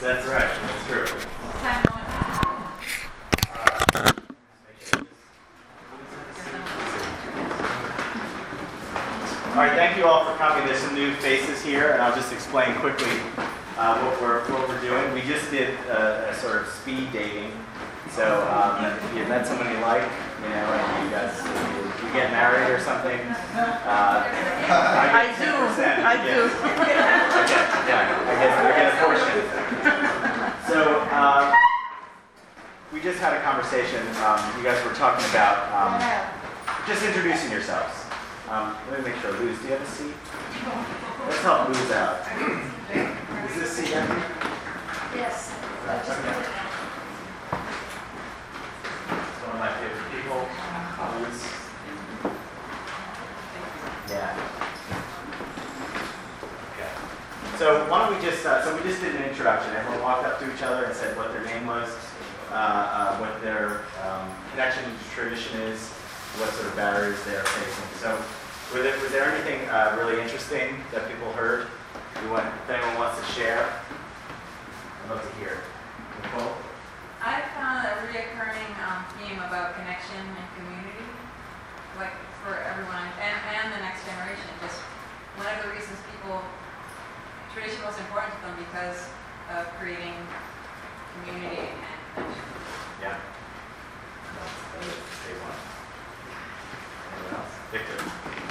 That's right. That's true. All right, thank you all for coming. There's some new faces here, and I'll just explain quickly uh, what, we're, what we're doing. We just did a, a sort of speed dating. So um, if you met someone you like, you know, and you guys you, get married or something, uh, I get do. 10%, I do. I get, yeah, I get, I get a portion. So uh, we just had a conversation. Um, you guys were talking about um, just introducing yourselves. Um, let me make sure. Luz, do you have a seat? Let's help Luz out. Is this seat empty? Yes. Okay. One of my favorite people. Luz. Yeah. Okay. So why don't we just, uh, so we just did an introduction. Everyone walked up to each other and said what their name was, uh, uh, what their um, connection to tradition is, what sort of barriers they're facing. So was there, was there anything uh, really interesting that people heard? You want, if anyone wants to share, I'd love to hear. Nicole? I found a reoccurring um, theme about connection and community, like for everyone and, and the next generation. Just one of the reasons people, tradition was important to them because of creating community and connection. Yeah. That's a. Anyone else? Victor?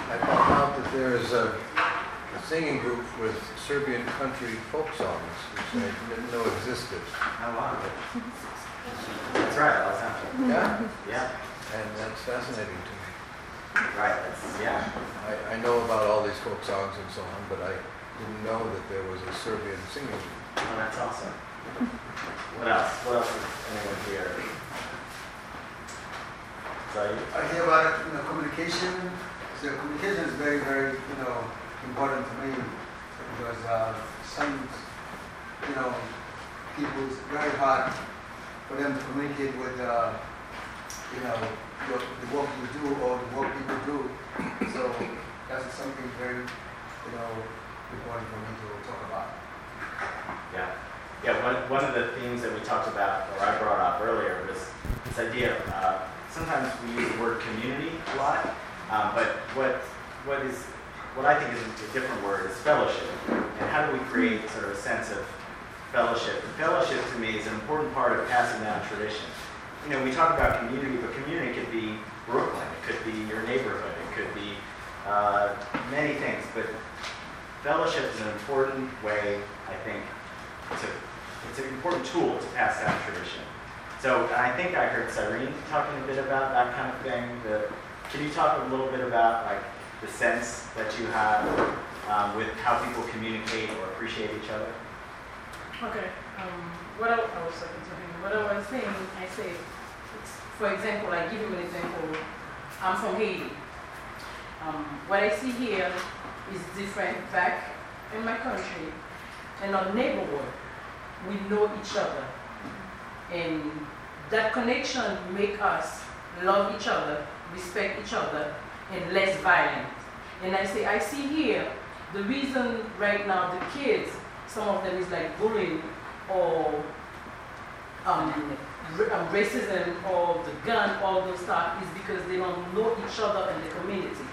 I found out that there is a, a singing group with Serbian country folk songs, which I didn't know existed. Oh, wow. That's right, Los Angeles. Yeah, Yeah, and that's fascinating to me. right, that's, yeah. I, I know about all these folk songs and so on, but I didn't know that there was a Serbian singing group. Oh, that's awesome. What else? What else is anyone here? So, you- I hear about you know communication. So communication is very very you know important to me because uh, some you know people it's very hard for them to communicate with uh, you know your, the work you do or the work people do. So that's something very you know important for me to talk about. yeah. Yeah, one, one of the themes that we talked about, or I brought up earlier, was this idea uh, sometimes we use the word community a lot, um, but what, what is, what I think is a different word is fellowship. And how do we create sort of a sense of fellowship? And fellowship to me is an important part of passing down tradition. You know, we talk about community, but community could be Brooklyn, it could be your neighborhood, it could be uh, many things, but fellowship is an important way, I think, to, it's an important tool to pass down tradition. So I think I heard Cyrene talking a bit about that kind of thing. The, can you talk a little bit about like the sense that you have um, with how people communicate or appreciate each other? Okay, um, what I, I was talking to him, what I was saying, I say, for example, I give you an example. I'm from Haiti. Um, what I see here is different back in my country. And our neighborhood, we know each other. And that connection make us love each other, respect each other, and less violent. And I say, I see here, the reason right now the kids, some of them is like bullying or um, um, racism or the gun, all those stuff, is because they don't know each other in the community.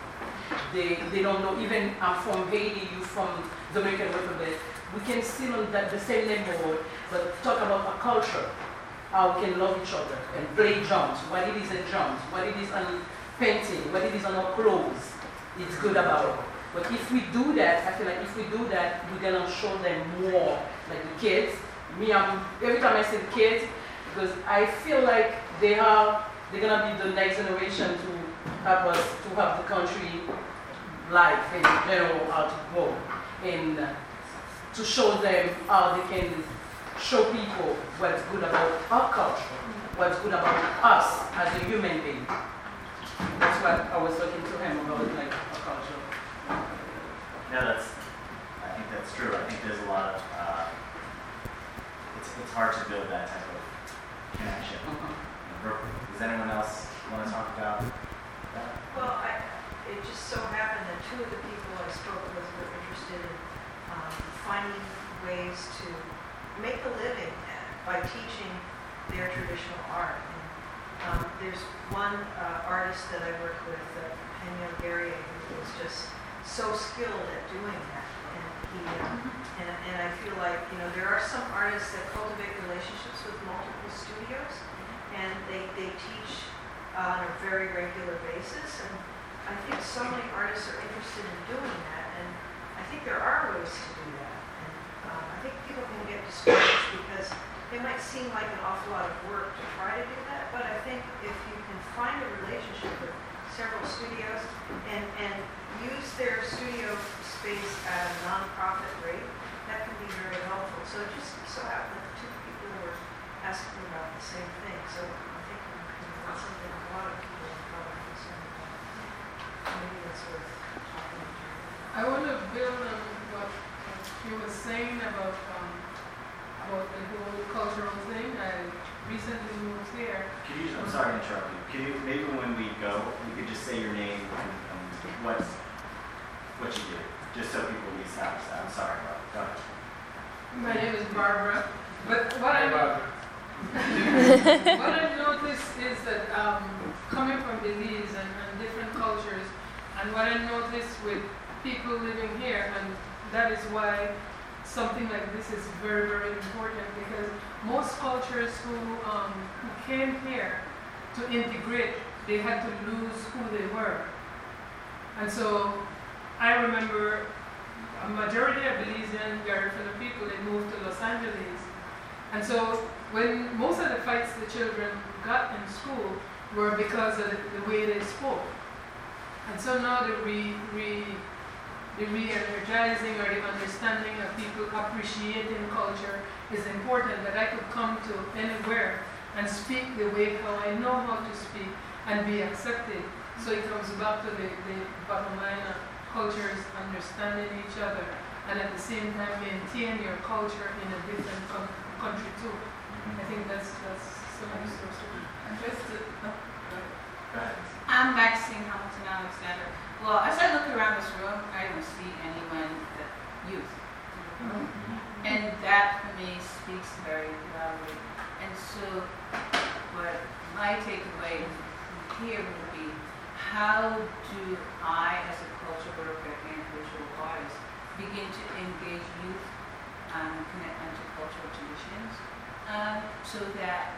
They, they don't know, even I'm from Haiti, you from Dominican Republic, we can still on that, the same neighborhood, but talk about a culture, how we can love each other and play drums, what it is in drums, what it is on painting, what it is on our clothes, it's good about it. But if we do that, I feel like if we do that, we're gonna show them more, like the kids. Me, I'm, every time I the kids, because I feel like they are, they're gonna be the next generation to help us, to help the country life in general, how to grow. And uh, to show them how they can show people what's good about our culture, what's good about us as a human being. That's what I was talking to him about, like our culture. No, that's, I think that's true. I think there's a lot of, uh, it's, it's hard to build that type of connection. Mhm. Does anyone else want to talk about? Well, I, it just so happened that two of the people I spoke with were interested in um, finding ways to make a living by teaching their traditional art. And, um, there's one uh, artist that I work with, uh, Guerrier, who is just so skilled at doing that. And he, uh, and, and I feel like, you know, there are some artists that cultivate relationships with multiple studios, and they, they teach on a very regular basis. And I think so many artists are interested in doing that, and I think there are ways to do that. And um, I think people can get discouraged because it might seem like an awful lot of work to try to do that, but I think if you can find a relationship with several studios and, and use their studio space at a nonprofit rate, that can be very helpful. So it just so happened that two people were asking about the same thing, so I think you know, something a lot of people are probably concerned about. Maybe it's worth talking to. I want to build on what you were saying about, um, about the whole cultural thing. I recently moved here. Could you, I'm sorry to interrupt you. Can you, maybe when we go, you could just say your name and, and what, what you do, just so people we establish that. I'm sorry, Bob. Go ahead. My name is Barbara, but what I, what I've noticed is that um, coming from Belize and, and different cultures, and what I noticed with people living here, and that is why something like this is very, very important because most cultures who, um, who came here to integrate, they had to lose who they were. And so I remember a majority of Belizean Garifuna people, they moved to Los Angeles. And so when most of the fights the children got in school were because of the, the way they spoke. And so now the re, re, the re-energizing or the understanding of people appreciating culture is important that I could come to anywhere and speak the way how I know how to speak and be accepted. So it comes back to the, the bottom line of cultures understanding each other and at the same time maintain your culture in a different country too. I think that's, that's so important. And just to, Go ahead. I'm Maxine Hamilton Alexander. Well, as I look around this room, I don't see anyone that youth. Mm-hmm. And that for me speaks very loudly. And so what my takeaway from here would be, how do I, as a culture worker and visual artist, begin to engage youth and connect them to cultural traditions um, so that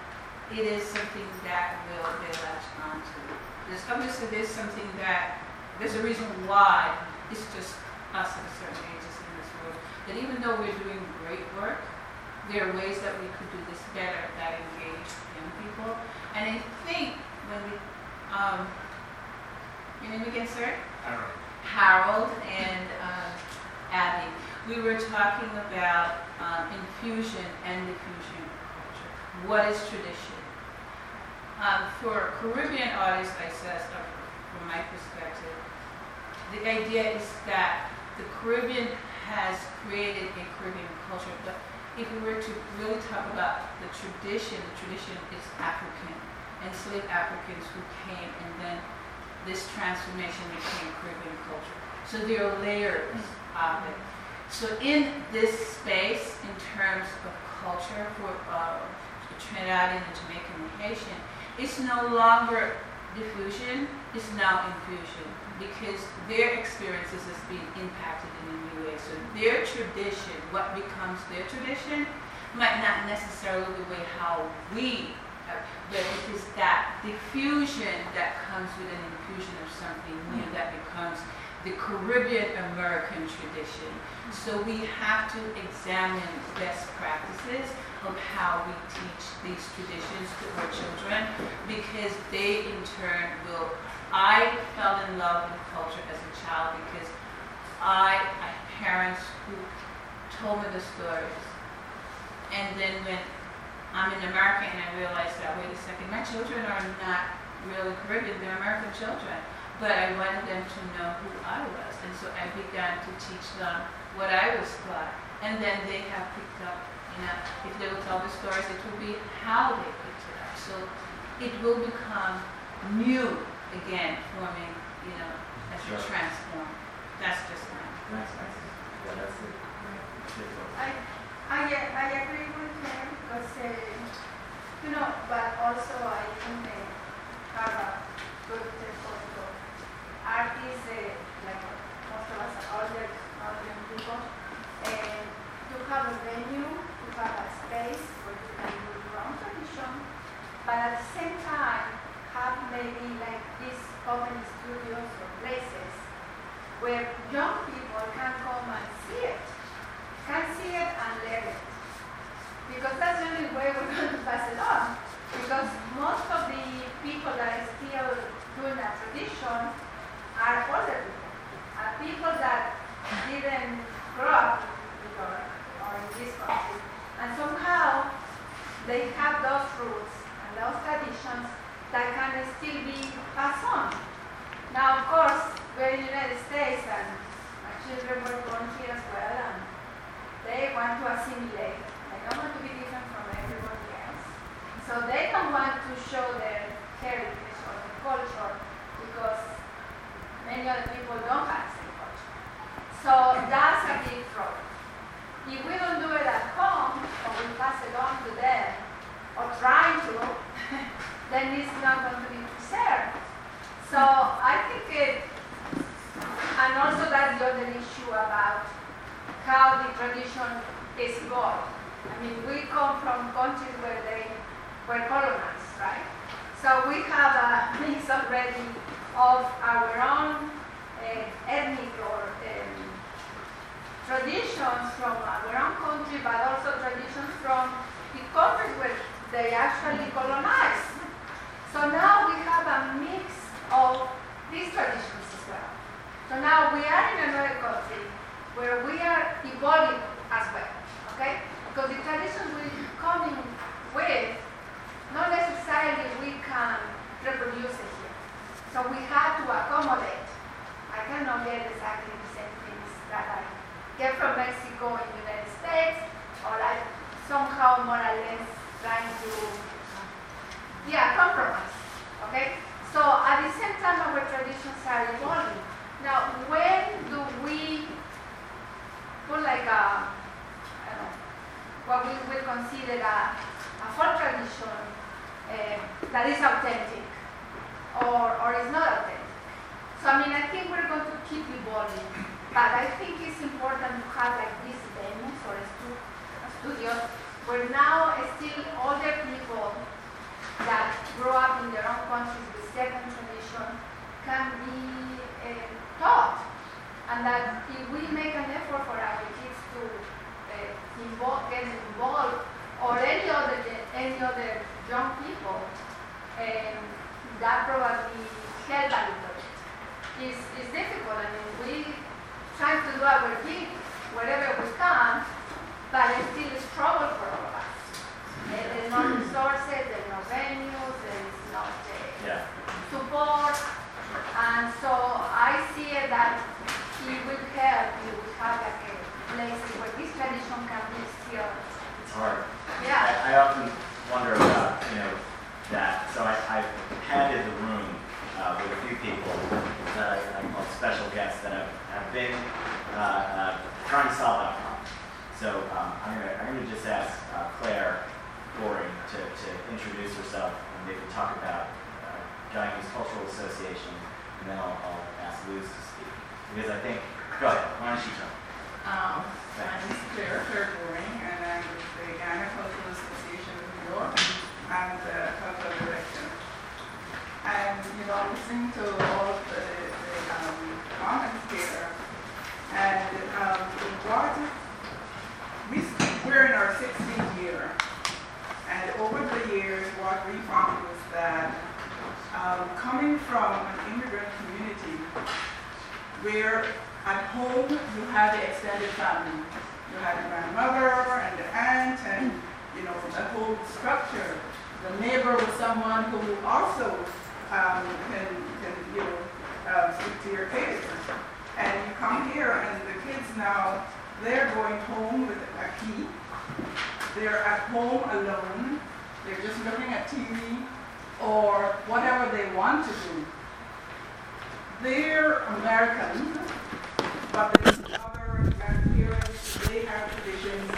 it is something that will they latch onto. There's obviously there's something that there's a reason why it's just us at a certain ages in this world. That even though we're doing great work, there are ways that we could do this better that engage young people. And I think when we, um, your name again, sir? Harold Harold and um, Abby, we were talking about um, infusion and diffusion. What is tradition? Um, for Caribbean artists, I says, uh, from my perspective, the idea is that the Caribbean has created a Caribbean culture, but if we were to really talk about the tradition, the tradition is African, enslaved Africans who came and then this transformation became Caribbean culture. So there are layers of it. So in this space, in terms of culture for uh, Trinidadian and Jamaican and Haitian, it's no longer diffusion, it's now infusion because their experiences is being impacted in a new way. So their tradition, what becomes their tradition, might not necessarily be the way how we, have, but it is that diffusion that comes with an infusion of something new that becomes the Caribbean American tradition. So we have to examine best practices of how we teach these traditions to our children because they in turn will. I fell in love with culture as a child because I, I had parents who told me the stories. And then when I'm in America and I realized that, wait a second, my children are not really Caribbean, they're American children. But I wanted them to know who I was. And so I began to teach them what I was taught. And then they have picked up, you know, if they will tell the stories, it will be how they picked it up. So it will become new again, forming, you know, as you Sure. transform. That's just my. Nice, nice. Yeah, that's it. I, I, I agree with him because uh, You know, but also I think they have a good portfolio. Artists, uh, like most of us are older, older people, and to have a venue, to have a space where you can do your own tradition, but at the same time, have maybe like these open studios or places where young people can come and see it, can see it and learn it. Because that's the only way we're going to pass it on. Because most of the people that are still doing a tradition are older people, are people that didn't grow up in this country. And somehow they have those roots and those traditions that can still be passed on. Now, of course, we're in the United States and my children were born here as well, and they want to assimilate. They don't want to be different from everybody else. So they don't want to show their heritage or their culture because many other people don't have the same culture. So that's a big problem. If we don't do it at home or we pass it on to them or try to, then it's not going to be preserved. So I think it, and also that's the other issue about how the tradition is evolved. I mean, we come from countries where they were colonized, right? So we have a mix already of our own uh, ethnic or um, traditions from but also traditions from the countries where they actually colonized. So now we have a mix of these traditions as well. So now we are in another country where we are evolving as well, okay? Because the traditions we're coming with, not necessarily we can reproduce it here. So we have to accommodate. I cannot get exactly the same things that I get from Mexico in the United States, somehow more or less trying to, yeah, compromise, okay? So at the same time, our traditions are evolving. Now, when do we put like a, I don't know, what we will consider a, a folk tradition uh, that is authentic or, or is not authentic? So, I mean, I think we're going to keep evolving, but I think it's important to have like these venues or stu- studios where now still older people that grow up in their own countries with second tradition can be uh, taught. And that if we make an effort for our kids to uh, involve, get involved, or any other any other young people, um, that probably help a little bit. It's, it's difficult. I mean, we try to do our bit wherever we can, but it's still a struggle for all of us. There- There's no resources, there's no venues, there's not uh, Yeah. support. And so I see that he would help you have like a place where this tradition can be still. It's hard. Yeah. I, I often wonder about, you know, that. So I, I padded the room uh, with a few people that I, I call special guests that have, have been uh, uh, trying to solve that problem. So um, I'm going to I'm gonna just ask uh, Claire Goring to, to introduce herself and maybe talk about uh, Guyanese Cultural Association, and then I'll, I'll ask Luz to speak. Because I think, go ahead, why don't you talk? Um, my name is Claire Claire Goring, and I'm with the Guyana Cultural Association of New York. I'm the cultural director. And, you know, I'm listening to all of the, the um, comments here. And um, what, we, we're in our 16th year. And over the years, what we found was that um, coming from an immigrant community, where at home you have the extended family. You have the grandmother and the aunt and, you know, the whole structure. The neighbor was someone who also um, can, can, you know, uh, speak to your kids. And you come here and the kids now, they're going home with a key. They're at home alone. They're just looking at TV or whatever they want to do. They're American, but there's other grandparents, they have traditions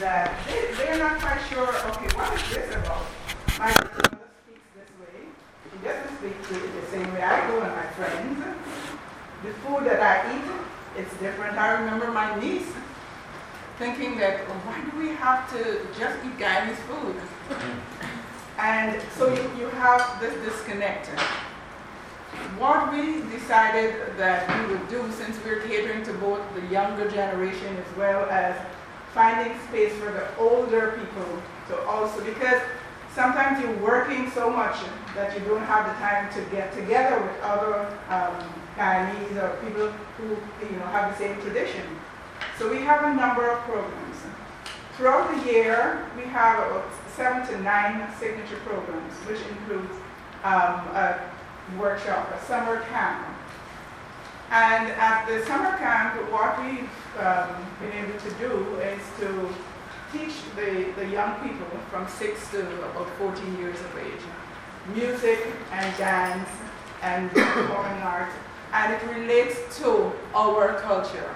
that they, they're not quite sure, okay, what is this about? my grandmother speaks this way. She doesn't speak the same way I do and my friends. The food that I eat, it's different. I remember my niece thinking that, "Oh, why do we have to just eat Guyanese food? and so you, you have this disconnect. What we decided that we would do, since we're catering to both the younger generation as well as finding space for the older people to also, because sometimes you're working so much that you don't have the time to get together with other um, Guyanese or people who you know have the same tradition. So we have a number of programs. Throughout the year, we have about seven to nine signature programs, which includes um, a workshop, a summer camp. And at the summer camp, what we've um, been able to do is to teach the, the young people from 6 to about 14 years of age music and dance and performing arts, and it relates to our culture.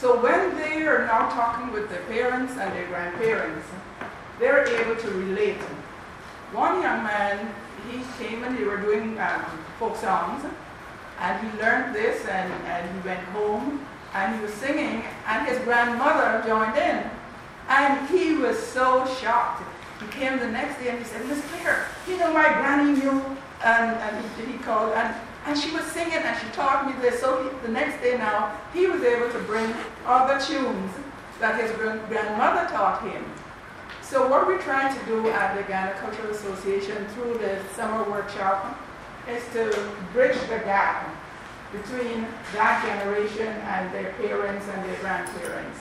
So when they are now talking with their parents and their grandparents, they're able to relate. One young man, he came and they were doing um, folk songs, and he learned this and, and he went home and he was singing, and his grandmother joined in. And he was so shocked. He came the next day and he said, Miss Claire, you know my granny knew, and, and he, he called, and, and she was singing and she taught me this. So he, the next day now, he was able to bring other tunes that his grandmother taught him. So what we're trying to do at the Guyana Cultural Association through the summer workshop is to bridge the gap between that generation and their parents and their grandparents.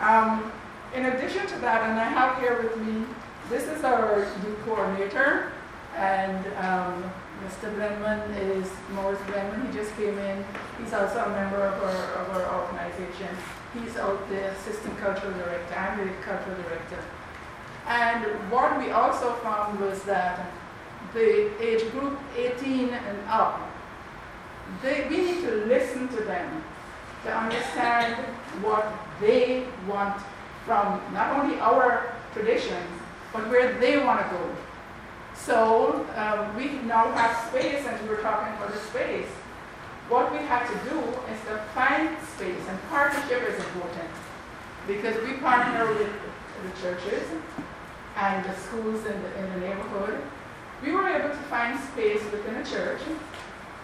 Um, in addition to that, and I have here with me, this is our youth coordinator, and um, Mr. Brenman is Morris Brenman. He just came in. He's also a member of our, of our organization. He's out the assistant cultural director. I'm the cultural director. And what we also found was that the age group 18 and up, they, we need to listen to them to understand what they want from not only our traditions, but where they want to go. So um, we now have space, and we were talking about the space. What we have to do is to find space, and partnership is important because we partner with the churches and the schools in the, in the neighborhood. We were able to find space within a church.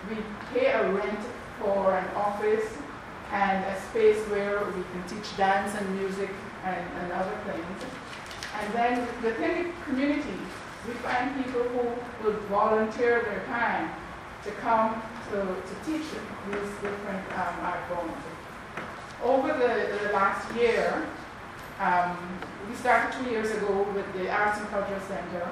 We pay a rent for an office and a space where we can teach dance and music and, and other things. And then within the community, we find people who would volunteer their time to come to, to teach these different um, art forms. Over the, the last year, um, we started two years ago with the Arts and Cultural Center.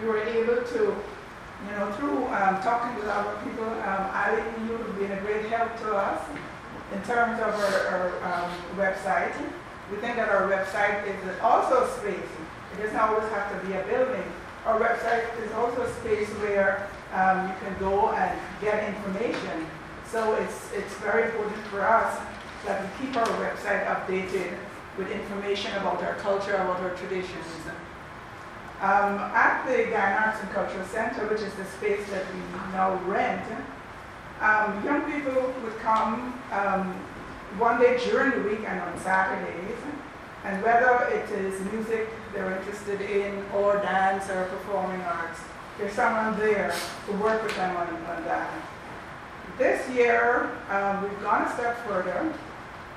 We were able to, you know, through um, talking with other people, um, Ali, you have been a great help to us in terms of our, our um, website. We think that our website is also a space. It doesn't always have to be a building. Our website is also a space where um, you can go and get information. So it's, it's very important for us that we keep our website updated with information about our culture, about our traditions. Um, at the Guyana Arts and Cultural Center, which is the space that we now rent, um, young people would come um, one day during the week and on Saturdays, and whether it is music they're interested in, or dance, or performing arts, there's someone there to work with them on, on that. This year, um, we've gone a step further,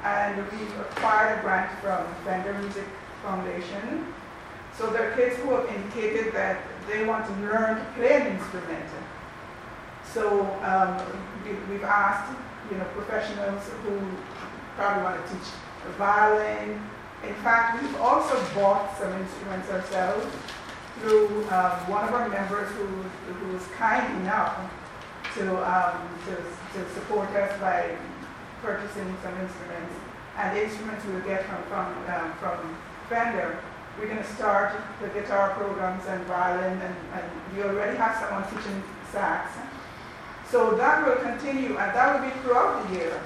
and we've acquired a grant from Fender Music Foundation. So there are kids who have indicated that they want to learn to play an instrument. So um, we, have asked, you know, professionals who probably want to teach violin. In fact, we've also bought some instruments ourselves through um, one of our members who, who was kind enough to, um, to, to support us by purchasing some instruments. And the instruments we'll get from, from, um, from Fender. We're going to start the guitar programs and violin, and, and we already have someone teaching sax. So that will continue, and that will be throughout the year.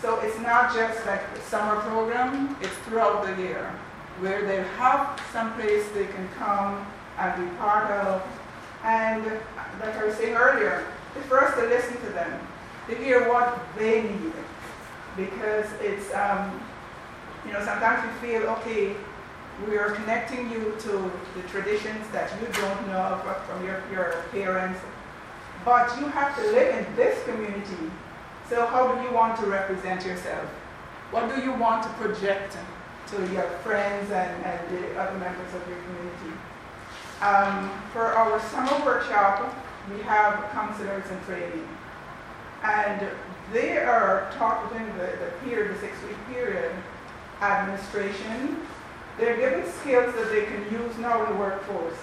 So it's not just like a summer program, it's throughout the year. where they have some place they can come and be part of. And like I was saying earlier, for us to listen to them, to hear what they need. Because it's, um, you know, sometimes we feel, okay, we are connecting you to the traditions that you don't know from your, your parents, but you have to live in this community. So how do you want to represent yourself? What do you want to project to your friends and, and the other members of your community? Um, for our summer workshop, we have counselors in training. And they are taught within the, the period, the six-week period, administration. They're given skills that they can use now in the workforce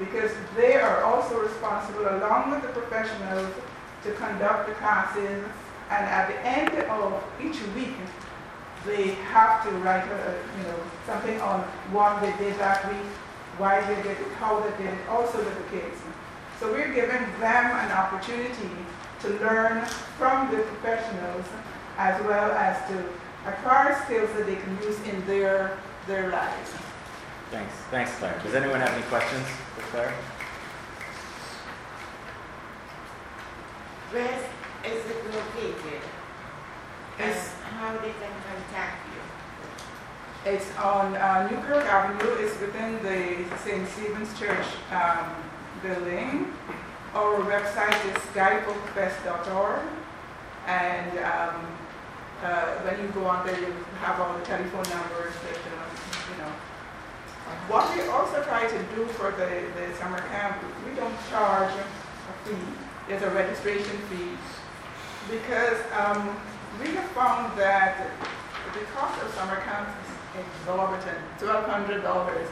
because they are also responsible, along with the professionals, to conduct the classes. And at the end of each week, they have to write, a, you know, something on what they did that week, why they did it, how they did it, also with the kids. So we're giving them an opportunity to learn from the professionals as well as to acquire skills that they can use in their, their lives. Thanks, thanks, Claire. Does anyone have any questions for Claire? Where is it located? And how they can contact you? It's on uh, Newkirk Avenue, it's within the St. Stephen's Church um, building. Our website is guyfolkfest.org. And um, uh, when you go on there, you have all the telephone numbers that, uh, you know. What we also try to do for the, the summer camp, we don't charge a fee. There's a registration fee. Because um, we have found that the cost of summer camp is exorbitant, twelve hundred dollars.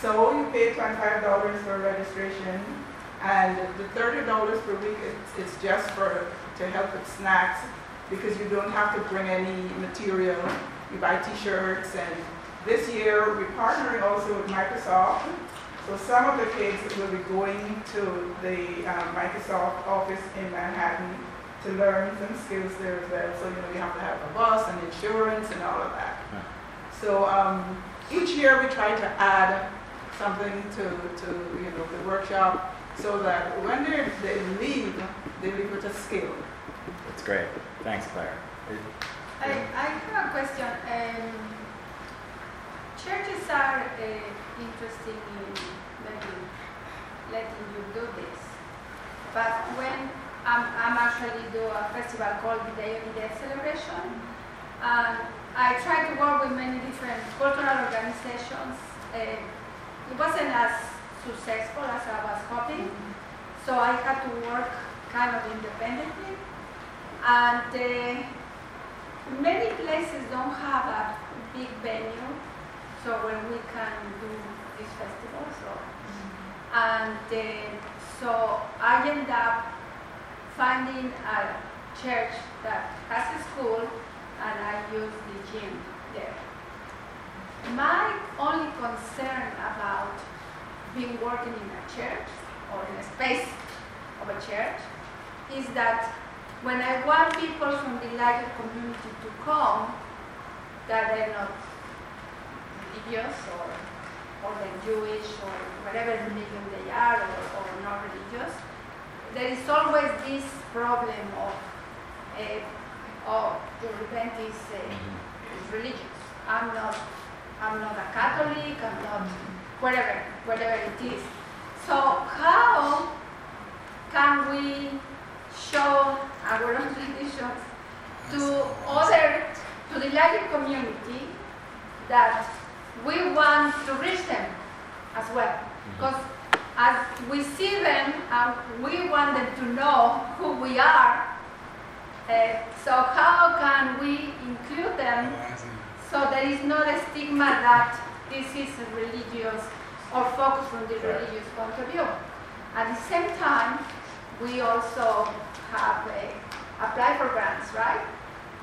So you pay twenty-five dollars for registration, and the thirty dollars per week is, is just for, to help with snacks, because you don't have to bring any material. You buy t-shirts, and this year we're partnering also with Microsoft. So some of the kids will be going to the um, Microsoft office in Manhattan to learn some skills there as well. So, you know, you have to have a bus and insurance and all of that. Yeah. So um, each year we try to add something to, to you know, the workshop so that when they they leave, they leave with a skill. That's great. Thanks, Claire. I, I have a question. Um, churches are uh, interested in letting, letting you do this. But when I'm, I'm actually do a festival called the Day of the Dead celebration, I try to work with many different cultural organizations. Uh, it wasn't as successful as I was hoping, so I had to work kind of independently. And uh, many places don't have a big venue, so when we can do this festival. So, and uh, so I end up finding a church that has a school, and I use the gym there. My only concern about being working in a church or in a space of a church is that when I want people from the larger community to come, that they're not religious or, or they're Jewish or whatever religion they are or, or not religious, there is always this problem of, uh, oh, your event is, uh, is religious. I'm not, I'm not a Catholic, I'm not, whatever, whatever it is. So how can we show our own traditions to other, to the larger community that we want to reach them as well? Because as we see them and we want them to know who we are, uh, so how can we include them so there is not a stigma that this is religious or focused from the religious point of view. At the same time, we also have uh, apply for grants, right?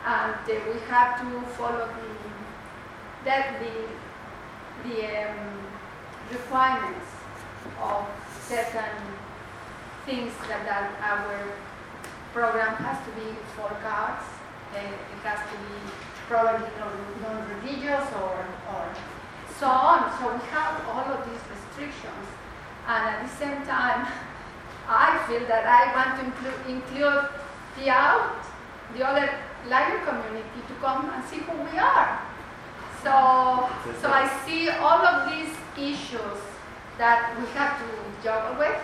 And uh, we have to follow the that the the um, requirements of certain things that, that our program has to be for cards. Uh, it has to be probably non- non-religious or, or so on. So we have all of these restrictions. And at the same time, I feel that I want to include, include the out, the other library community to come and see who we are. So, so I see all of these issues that we have to juggle with.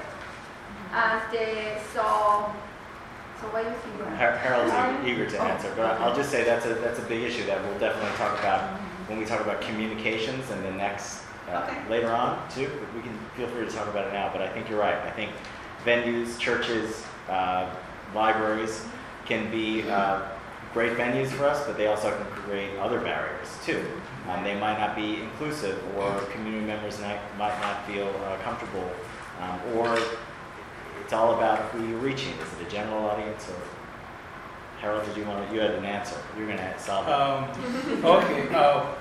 And uh, so, so what do you think? Brian? Har- Harold's e- eager to answer, but I'll just say that's a, that's a big issue that we'll definitely talk about when we talk about communications and the next, uh, Okay. later on too. We can, feel free to talk about it now, but I think you're right. I think venues, churches, uh, libraries can be uh, great venues for us, but they also can create other barriers too. Um, they might not be inclusive, or community members might, might not feel uh, comfortable, um, or it's all about who you're reaching. Is it a general audience or? Harold, did you want to, you had an answer. You're going to solve it. Um, okay. Uh,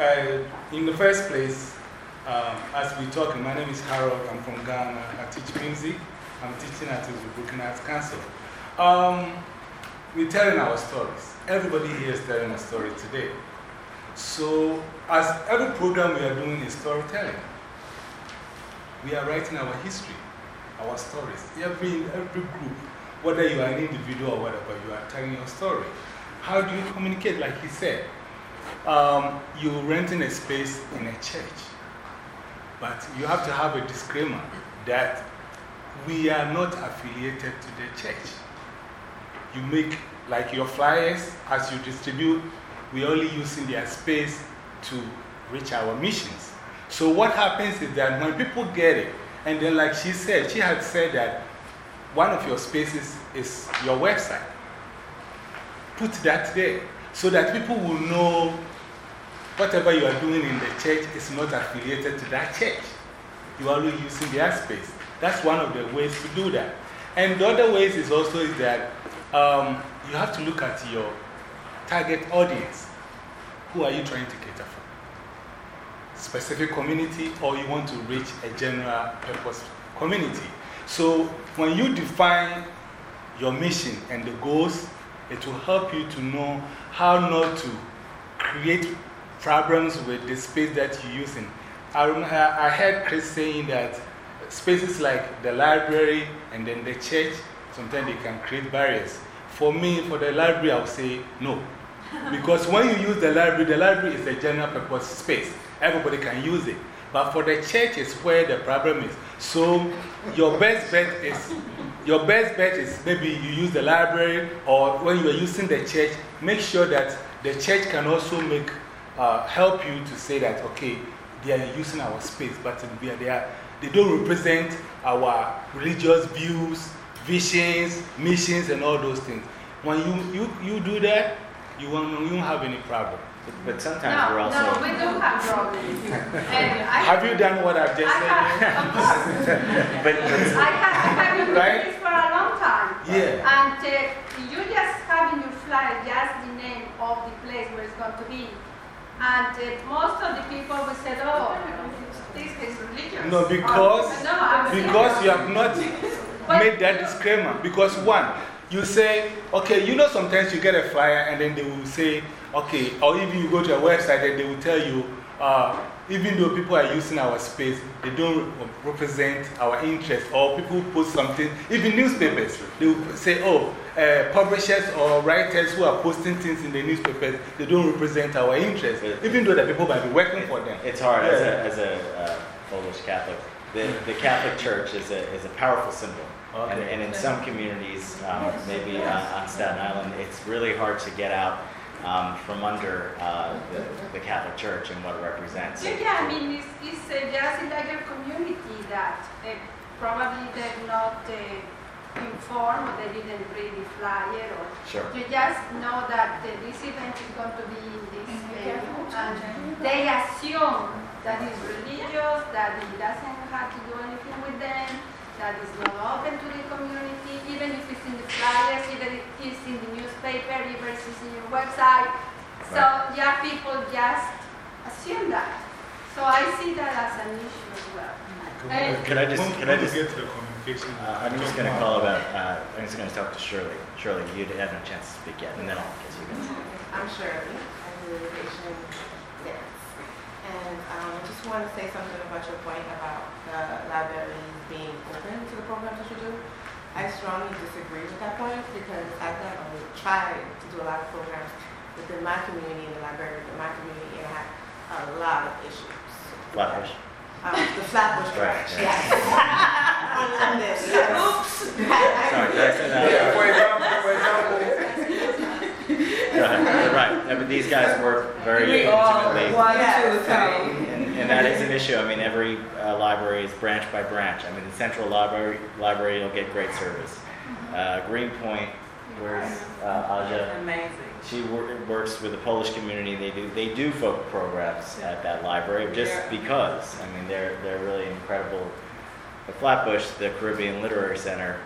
uh, in the first place, um, as we talk, my name is Harold. I'm from Ghana. I teach music. I'm teaching at the Brooklyn Arts Council. We're telling our stories. Everybody here is telling a story today. So, as every program we are doing is storytelling, we are writing our history, our stories. Every, every group, whether you are an individual or whatever, you are telling your story. How do you communicate? Like he said, um, you're renting a space in a church, but you have to have a disclaimer that we are not affiliated to the church. You make, like your flyers, as you distribute, we're only using their space to reach our missions. So, what happens is that when people get it, and then, like she said, she had said that one of your spaces is your website. Put that there so that people will know whatever you are doing in the church is not affiliated to that church. You are only using their space. That's one of the ways to do that. And the other ways is also is that um, you have to look at your target audience. Who are you trying to cater for? Specific community, or you want to reach a general purpose community. So when you define your mission and the goals, it will help you to know how not to create problems with the space that you're using. I, I I heard Chris saying that spaces like the library and then the church, sometimes they can create barriers. For me, for the library, I would say no. Because when you use the library, the library is a general purpose space. Everybody can use it. But for the church is where the problem is. So your best bet is, your best bet is maybe you use the library or when you are using the church, make sure that the church can also make, uh, help you to say that, okay, they are using our space, but they, are, they don't represent our religious views, visions, missions, and all those things. When you, you, you do that, you won't, you won't have any problem. But, but sometimes we're No, also. no, we do have problems. And I, Have you done what I've just I said? have, of course. But, but I have, I have been doing Right? this for a long time. Yeah. And uh, you just have in your flyer just the name of the place where it's going to be. And uh, most of the people will say, oh, this is religious. No, because, Or, no, because you have not made that disclaimer. Because, one, you say, okay, you know, sometimes you get a flyer and then they will say, okay, or even you go to a website and they will tell you, uh, even though people are using our space, they don't represent our interest. Or people post something, even newspapers, they will say, oh, uh, publishers or writers who are posting things in the newspapers, they don't represent our interest, even though the people might be working for them. It's hard as a, as a uh, Polish Catholic. The, the Catholic Church is a, is a powerful symbol. And, Okay. and in some communities, um, maybe on, on Staten Island, it's really hard to get out um, from under uh, the, the Catholic Church and what it represents. Yeah, yeah, I mean, it's, it's uh, just in like a community that uh, probably they're not uh, informed or they didn't read the flyer or Sure. you just know that uh, this event is going to be in this venue and they assume that it's religious, that it doesn't have to do anything with them, that it's not open to the community, even if it's in the flyers, even if it's in the newspaper, even if it's in your website. So, Right. yeah, people just assume that. So I see that as an issue as well. Hey. Could I just- When- could I just- get to the communication? Uh, I'm just going to call about, uh, I'm just going to talk to Shirley. Shirley, you had no chance to speak yet, and then I'll get you guys. I'm Shirley, I'm the innovation yes. And um, I just want to say something about your point about the libraries being open to the programs that you do. I strongly disagree with that point because I've done, or tried to do a lot of programs within my community in the library, within my community, and I had a lot of issues. Flatbush. Um, the Flatbush Right, branch, yeah. yes. On Linden, yes. Oops. Sorry, did I say that? Yeah, for example, for example, Go ahead. Right. I mean, these guys work very We all intimately. want Yes. to come. And, and that is an issue. I mean, every uh, library is branch by branch. I mean, the central library library will get great service. Uh, Greenpoint, where's uh, Aja? Amazing. She wor- works with the Polish community. They do they do folk programs at that library just Yeah. because. I mean, they're they're really incredible. The Flatbush, the Caribbean Literary Center,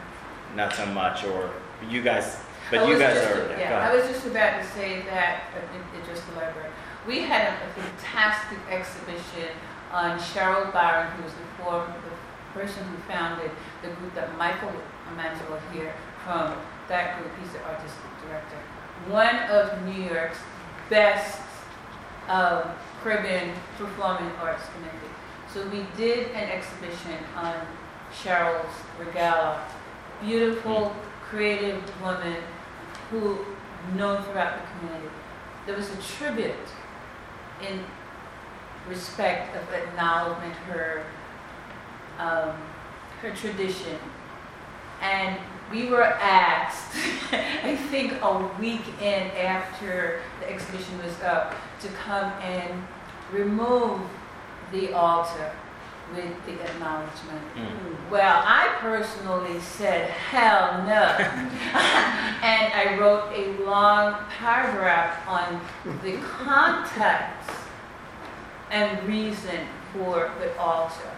not so much. Or you guys, but I you was guys just- are. Yeah, Yeah, I was just about to say that, uh, in, in just the library. We had a, a fantastic exhibition on Cheryl Byron, who was the form, the person who founded the group that Michael Manswell here from that group, he's the artistic director. One of New York's best um, Caribbean performing arts community. So we did an exhibition on Cheryl's Regala, beautiful, creative woman who known throughout the community. There was a tribute in respect of acknowledgement her um, her tradition, and we were asked, I think a week in after the exhibition was up, to come and remove the altar with the acknowledgement. Mm. Well, I personally said, hell no. and I wrote a long paragraph on the context and reason for the altar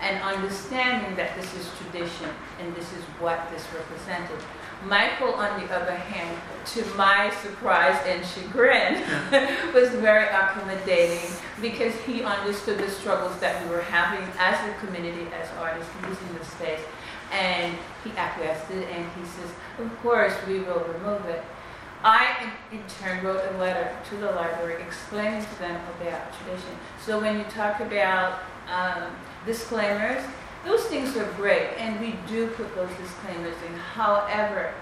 and understanding that this is tradition and this is what this represented. Michael, on the other hand, to my surprise and chagrin, was very accommodating because he understood the struggles that we were having as a community, as artists using the space. And he acquiesced and he says, Of course, we will remove it. I, in turn, wrote a letter to the library explaining to them about tradition. So when you talk about um, disclaimers, those things are great, and we do put those disclaimers in. However,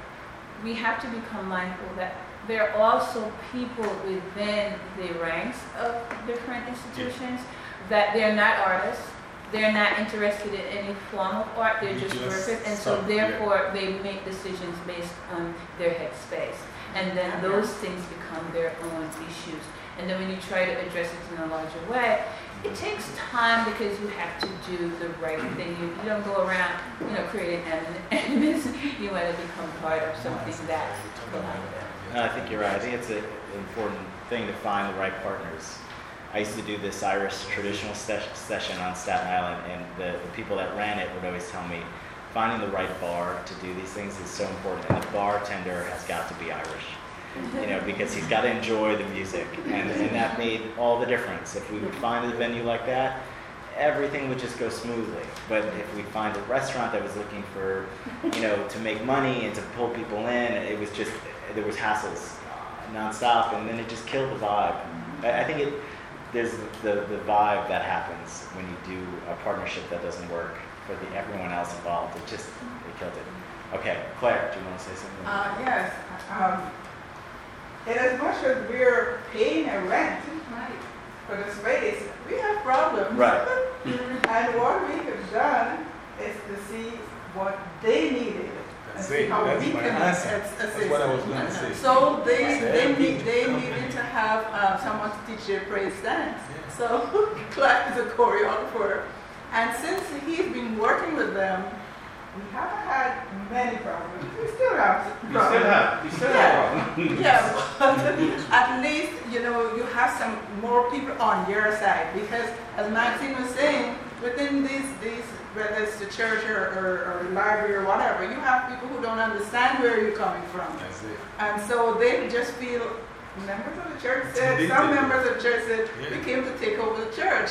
we have to become mindful that there are also people within the ranks of different institutions that they're not artists, they're not interested in any form of art, they're just Just workers, and so some, yeah. therefore they make decisions based on their headspace. And then those things become their own issues. And then when you try to address it in a larger way, it takes time because you have to do the right thing. You, you don't go around, you know, creating enemies. You want to become part of something that's collaborative. I think you're right. I think it's an important thing to find the right partners. I used to do this Irish traditional ses- session on Staten Island, and the, the people that ran it would always tell me finding the right bar to do these things is so important, and the bartender has got to be Irish. You know, because he's got to enjoy the music, and, and that made all the difference. If we would find a venue like that, everything would just go smoothly. But if we find a restaurant that was looking for, you know, to make money and to pull people in, it was just there was hassles uh, nonstop, and then it just killed the vibe. I, I think it there's the, the vibe that happens when you do a partnership that doesn't work for the everyone else involved. It just it killed it. Okay, Claire, do you want to say something? Uh, yes, um, in as much as we're paying a rent for the space, we have problems. Right. And what we have done is to see what they needed. and That's see how That's we can answer. ass- That's what I was assist. going to say. So they, they need, they needed to have uh, someone to teach their praise dance. Yeah. So Clark is a choreographer. And since he's been working with them, we haven't had many problems. We still have problems. you still Yeah. Yeah, but at least, you know, you have some more people on your side because as Maxine was saying, within these, these, whether it's the church or, or, or library or whatever, you have people who don't understand where you're coming from. That's it. And so they just feel, members of the church said, some members of the church said, we came to take over the church,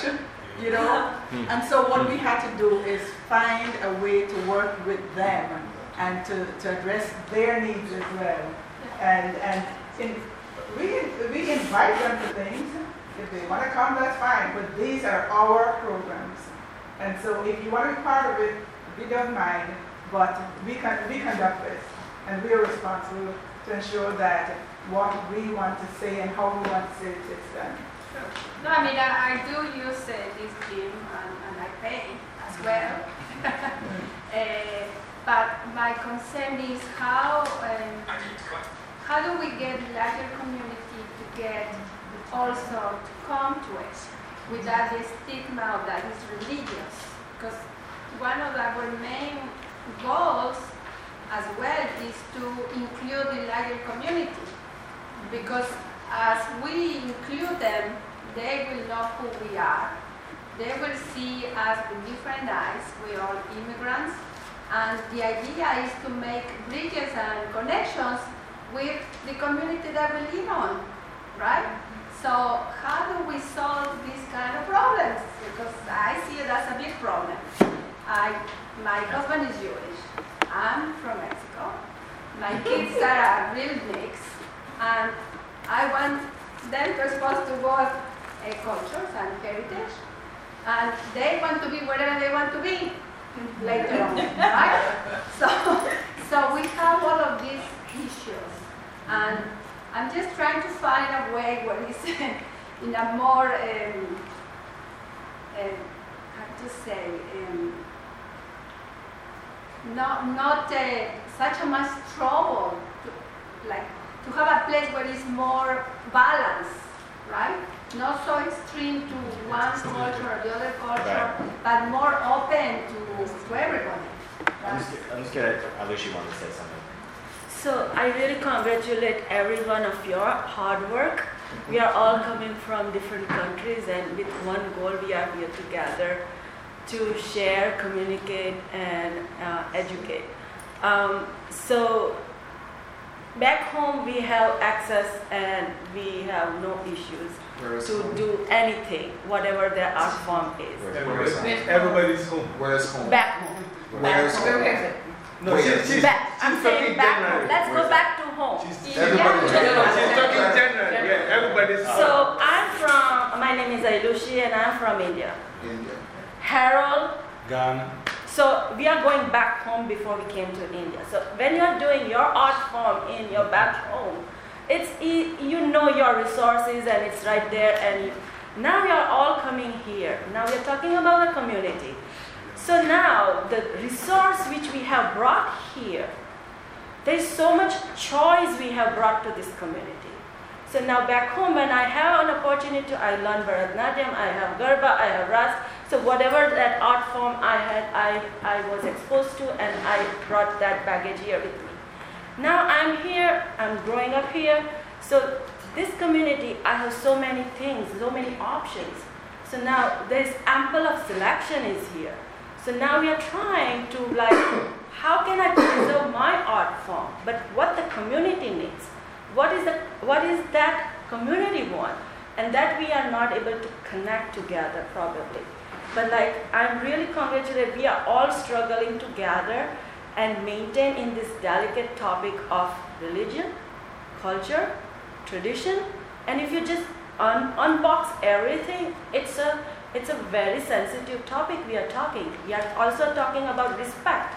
you know? Hmm. And so what we had to do is find a way to work with them and to, to address their needs as well. And, and in, we, we invite them to things, If they want to come, that's fine, but these are our programs. And so if you want to be part of it, we don't mind, but we can, we conduct this. And we are responsible to ensure that what we want to say and how we want to say it is done. No, I mean, I, I do use uh, this gym and, and I pay as well. uh, but my concern is how, um, how do we get the larger community to get also to come to it without the stigma that it's religious? Because one of our main goals as well is to include the larger community. Because as we include them, they will know who we are. They will see us with different eyes. We're all immigrants. And the idea is to make bridges and connections with the community that we live on, right? So how do we solve these kind of problems? Because I see it as a big problem. I, my husband is Jewish. I'm from Mexico. My kids are a real mix. And I want them to expose to both uh, cultures and heritage. And they want to be wherever they want to be later on, right? So, so we have all of these issues. And I'm just trying to find a way where it's in a more, um, um, how to say, um, not, not uh, such a much trouble, to, like to have a place where it's more balanced, right? Not so extreme to one culture or the other culture, but more open to, to everybody. I'm just, I'm just gonna, Alushi wanted to say something. So I really congratulate every one of your hard work. We are all coming from different countries and with one goal we are here together to share, communicate and uh, educate. Um, so back home we have access and we have no issues to do anything, whatever the art form is. Everybody's, everybody's home. Where's home? Back home. Where's Back home? home. No, she, she's, Back, I'm saying talking back generally. home. Let's go back to home. She's, Everybody- no, no, she's talking generally. Yeah, everybody's home. So I'm from, my name is Ailushi and I'm from India. India. Harold, Ghana. so we are going back home before we came to India. So when you are doing your art form in your back home, it's you know your resources and it's right there and now we are all coming here. Now we are talking about the community. So now the resource which we have brought here, there's so much choice we have brought to this community. So now back home, when I have an opportunity, I learn Bharatanatyam, I have Garba, I have Ras. So whatever that art form I had, I, I was exposed to and I brought that baggage here with. Now I'm here, I'm growing up here. So this community, I have so many things, so many options. So now there's ample of selection is here. So now we are trying to like, how can I preserve my art form? But what the community needs, what is the what is that community want, and that we are not able to connect together probably. But like I'm really congratulated, we are all struggling together and maintain in this delicate topic of religion, culture, tradition, and if you just un- unbox everything, it's a it's a very sensitive topic we are talking. We are also talking about respect.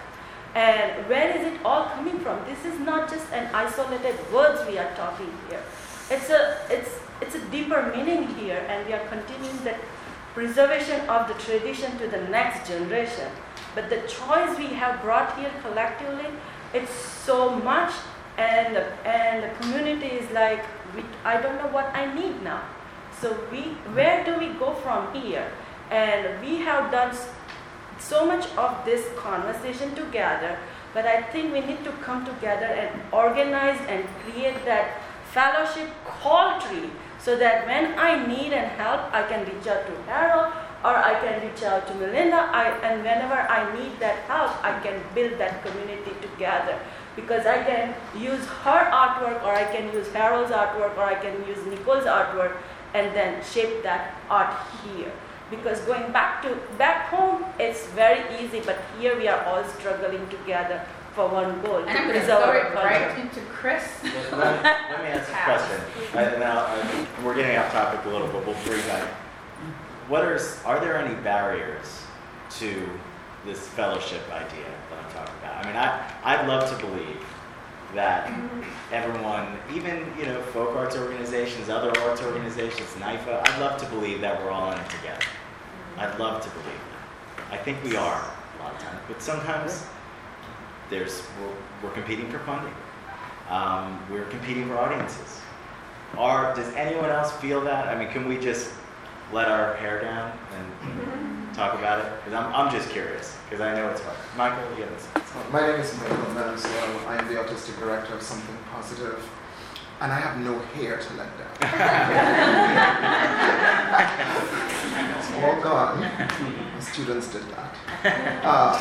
And where is it all coming from? This is not just an isolated words we are talking here. It's a it's it's a deeper meaning here and we are continuing the preservation of the tradition to the next generation. But the choice we have brought here collectively, it's so much and and the community is like we, I don't know what I need now. So we, where do we go from here? And we have done so much of this conversation together, but I think we need to come together and organize and create that fellowship call tree so that when I need and help, I can reach out to Harold or I can reach out to Melinda. I, and whenever I need that help, I can build that community together because I can use her artwork or I can use Harold's artwork or I can use Nicole's artwork and then shape that art here. Because going back to back home, it's very easy, but here we are all struggling together for one goal, And I'm gonna preserve throw our it culture. right into Chris. Let let me, let me ask a question. And now, uh, we're getting off topic a little, but we'll bring back. What are, are there any barriers to this fellowship idea that I'm talking about? I mean, I, I'd love to believe that everyone, even, you know, folk arts organizations, other arts organizations, NYFA, I'd love to believe that we're all in it together. I'd love to believe that. I think we are a lot of times, but sometimes there's, we're, we're competing for funding. Um, we're competing for audiences. Are, does anyone else feel that? I mean, can we just let our hair down and talk about it? Because I'm, I'm just curious, because I know it's hard. Michael, you have this. My name is Michael Manswell. I am the autistic director of Something Positive, and I have no hair to let down. it's all gone. The students did that. Uh,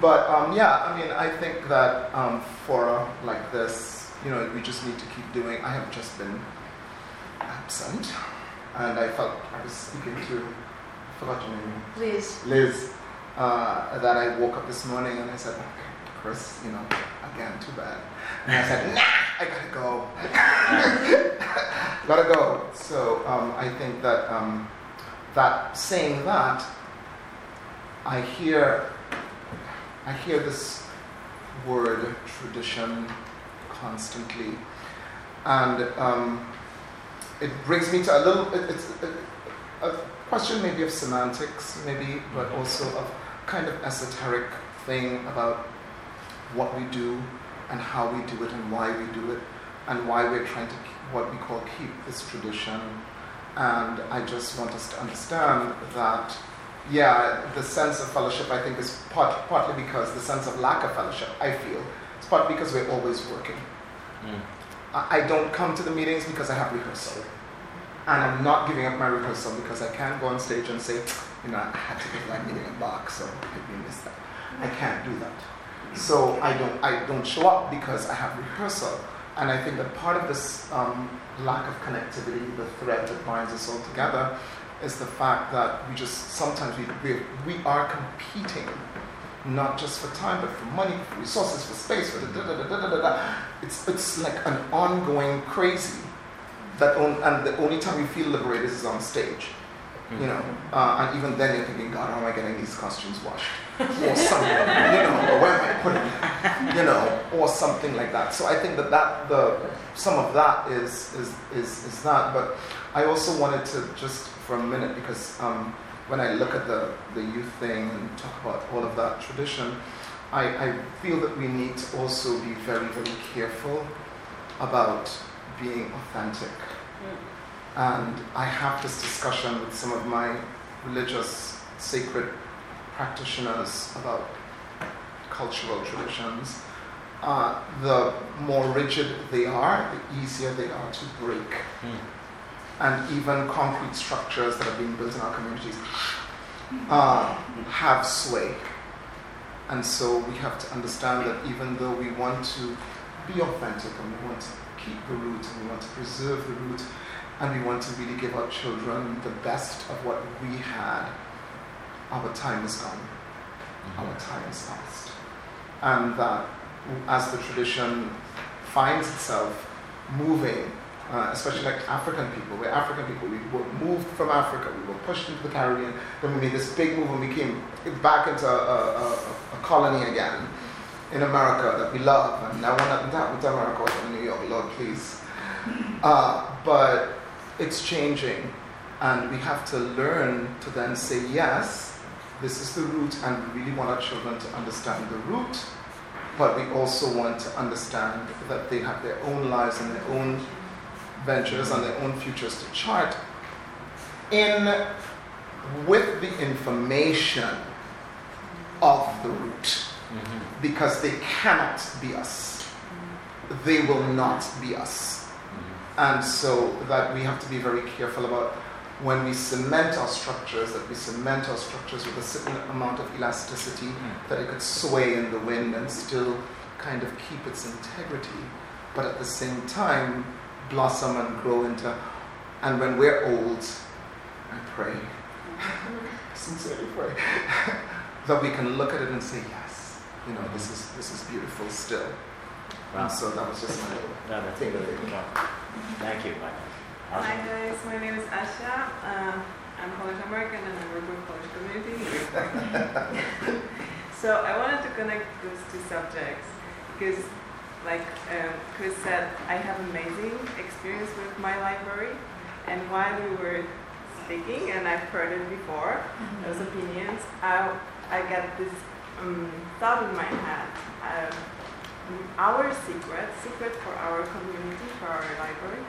but um, yeah, I mean, I think that um, for like this, you know, we just need to keep doing. I have just been absent, and I felt I was speaking to, I forgot your name. Liz. Liz, uh, that I woke up this morning and I said, Chris, you know, again, too bad. And I said, nah, I gotta go. gotta go. So um, I think that um, that saying that, I hear, I hear this word tradition constantly, and um, it brings me to a little. It, it's a, a question maybe of semantics, maybe, but also of kind of esoteric thing about what we do and how we do it and why we do it and why we're trying to what we call keep this tradition. And I just want us to understand that, yeah, the sense of fellowship I think is part, partly because the sense of lack of fellowship, I feel, it's partly because we're always working. I, I don't come to the meetings because I have rehearsal. And I'm not giving up my rehearsal because I can't go on stage and say, you know, I had to give that meeting a box, so you missed that. I can't do that. So I don't, I don't show up because I have rehearsal. And I think that part of this um, lack of connectivity, the thread that binds us all together, is the fact that we just sometimes we, we, we are competing, not just for time, but for money, for resources, for space, for da da da da da da da. It's, it's like an ongoing crazy that on, and the only time you feel liberated is on stage. You know, uh, and even then you're thinking, God, how am I getting these costumes washed? Or something, you know, or where am I putting them? You know, or something like that. So I think that, that the, some of that is, is, is, is that. But I also wanted to just for a minute, because um, when I look at the, the youth thing and talk about all of that tradition, I, I feel that we need to also be very, very careful about being authentic. And I have this discussion with some of my religious, sacred practitioners about cultural traditions. Uh, the more rigid they are, the easier they are to break. And even concrete structures that are being built in our communities uh, have sway. And so we have to understand that even though we want to be authentic and we want to keep the root and we want to preserve the root and we want to really give our children the best of what we had, our time is gone. Our time is past. And that as the tradition finds itself moving, uh, especially like African people, we're African people, we were moved from Africa, we were pushed into the Caribbean, then we made this big move and we came back into a, a, a, a colony again in America that we love. And I want nothing to happen to America or New York, Lord, please. Uh, but it's changing, and we have to learn to then say, yes, this is the root, and we really want our children to understand the root, but we also want to understand that they have their own lives and their own ventures and their own futures to chart. In with the information of the root mm-hmm. because they cannot be us. They will not be us. Mm-hmm. And so that we have to be very careful about when we cement our structures that we cement our structures with a certain amount of elasticity mm-hmm. that it could sway in the wind and still kind of keep its integrity. But at the same time blossom and grow into. And when we're old, I pray, sincerely pray, that we can look at it and say, yes, you know, this is this is beautiful still. Wow. And so that was just my No, that's a take good of Thank you, Mike. Hi guys, my name is Asha. Um, I'm Polish American and I work with Polish community. so I wanted to connect those two subjects because, like um, Chris said, I have amazing experience with my library. And while we were speaking, and I've heard it before, those opinions, I, I got this um, thought in my head. Um, our secret, secret for our community, for our library,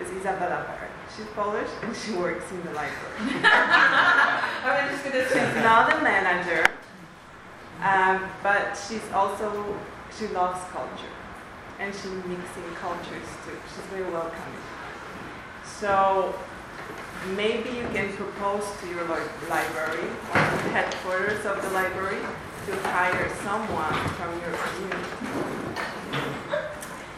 is Isabella Barrett. She's Polish and she works in the library. I was just gonna. She's not a manager, um, but she's also, she loves culture. And she's mixing cultures too. She's very welcoming. So maybe you can propose to your li- library or the headquarters of the library to hire someone from your community.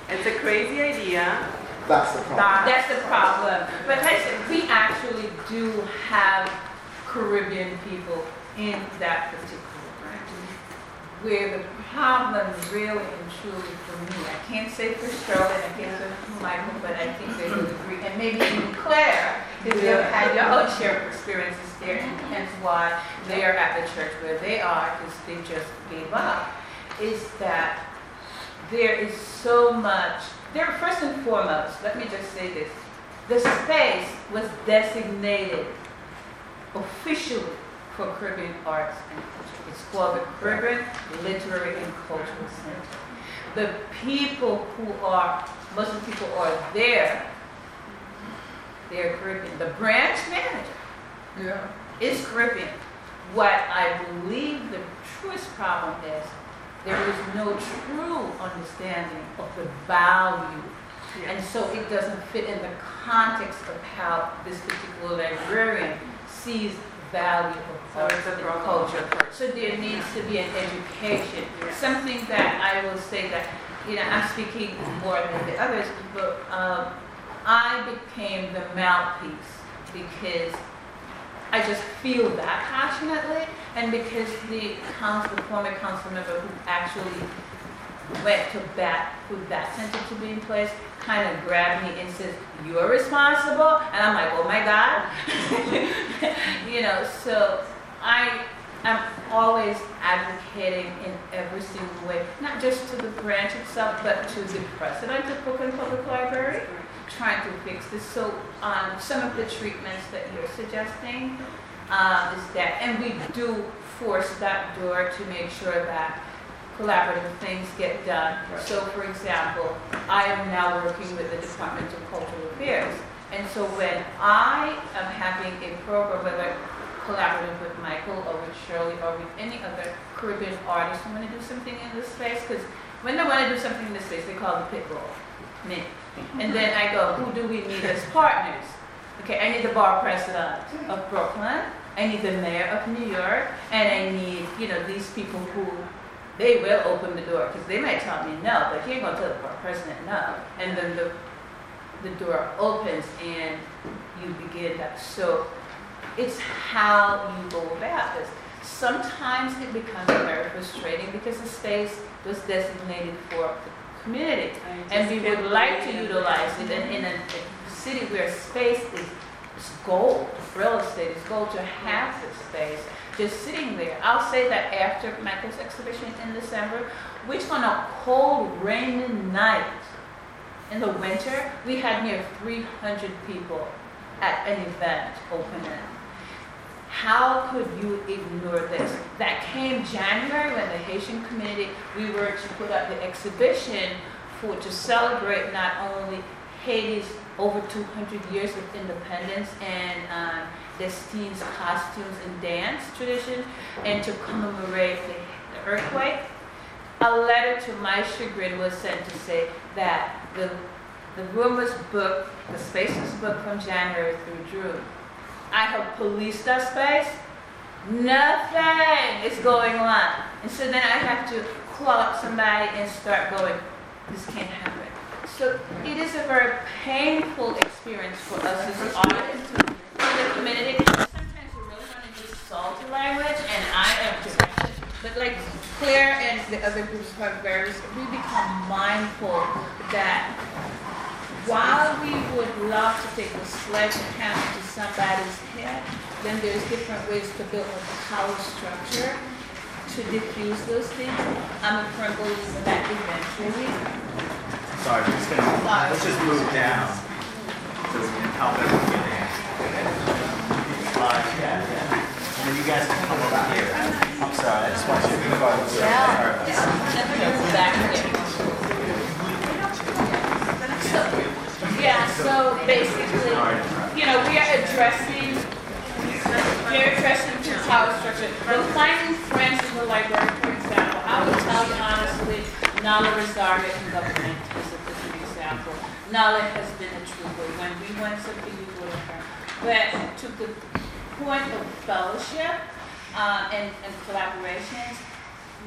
It's a crazy idea. That's the problem. That- That's the problem. But listen, we actually do have Caribbean people in that particular branch. Where the problem really and truly for me, I can't say for Sterling, I can't say for Michael, but I think they would agree, and maybe even Claire, because you've had your own share of experiences there, and hence why they are at the church where they are, because they just gave up, is that there is so much, there, first and foremost, let me just say this, the space was designated officially for Caribbean arts and. It's called the Caribbean Literary and Cultural Center. The people who are, Muslim people are there, they're Caribbean. The branch manager yeah. is Caribbean. What I believe the truest problem is, there is no true understanding of the value. And so it doesn't fit in the context of how this particular librarian sees value of So arts it's a and problem. culture. So there needs to be an education, something that I will say that, you know, I'm speaking more than the others, but um, I became the mouthpiece because I just feel that passionately, and because the council, the former council member who actually went to bat for that center to be in place, kind of grabbed me and says, "You're responsible," and I'm like, "Oh my God," you know. So I am always advocating in every single way, not just to the branch itself, but to the president of Brooklyn Public Library, trying to fix this. So um, some of the treatments that you're suggesting um, is that, and we do force that door to make sure that collaborative things get done. So for example, I am now working with the Department of Cultural Affairs. And so when I am having a program, whether collaborative with Michael or with Shirley or with any other Caribbean artist who want to do something in this space, because when they want to do something in this space, they call the pit bull, me. And then I go, who do we need as partners? Okay, I need the bar president of Brooklyn, I need the mayor of New York, and I need, you know, these people who they will open the door because they might tell me no, but he ain't gonna tell the president no. And then the the door opens and you begin that. So it's how you go about this. Sometimes it becomes very frustrating because the space was designated for the community. And we would like to utilize it in, in a, a city where space is, is gold, real estate is gold, to have this space just sitting there. I'll say that after Michael's exhibition in December, which on a cold, rainy night in the winter, we had near 300 people at an event opening. How could you ignore this? That came January when the Haitian community, we were to put up the exhibition for to celebrate not only Haiti's over 200 years of independence and um, Destine's costumes and dance tradition, and to commemorate the, the earthquake. A letter to my chagrin was sent to say that the, the room was booked, the space was booked from January through June. I have policed that space. Nothing is going on. And so then I have to call up somebody and start going, this can't happen. So it is a very painful experience for us as artists, for the community. Sometimes we really want to use salty language, and I am, but like Claire and the other groups of various, we become mindful that while we would love to take a sledgehammer to somebody's head, then there's different ways to build a power structure to diffuse those things. I'm a firm believer that eventually, Sorry, just gonna, Sorry. let's just move down so we can help everyone get in. Yeah, yeah. And then you guys come over here. I'm sorry, I just want you to the. Yeah, so basically, you know, we are addressing, we are addressing the power structure. But finding friends in the library, for example, I tell you honestly, Nala government is a good example. Nala has been a trooper. When we went to the her, but to the point of fellowship uh, and, and collaborations,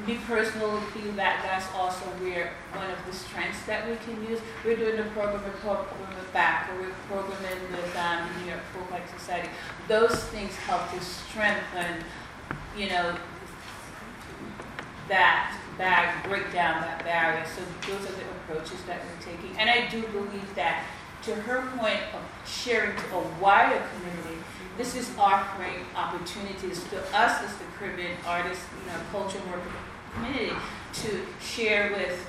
me personally feel that that's also where one of the strengths that we can use. We're doing a program with program with back, or we're programming with um, New York Folklore Society. Those things help to strengthen, you know, that bag, break down that barrier. So those are the approaches that we're taking. And I do believe that to her point of sharing to a wider community, this is offering opportunities to us as the Caribbean artists, you know, cultural worker community to share with,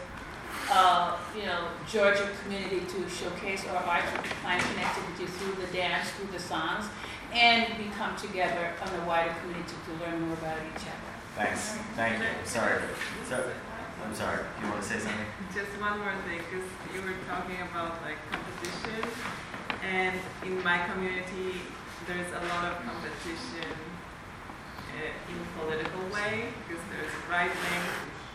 uh, you know, Georgia community to showcase our art, to find connectivity through the dance, through the songs, and we come together on a wider community to learn more about each other. Thanks, thank you. Sorry. Sorry. I'm sorry. You want to say something? Just one more thing, because you were talking about like competition, and in my community, there's a lot of competition uh, in political way, because there's right wing,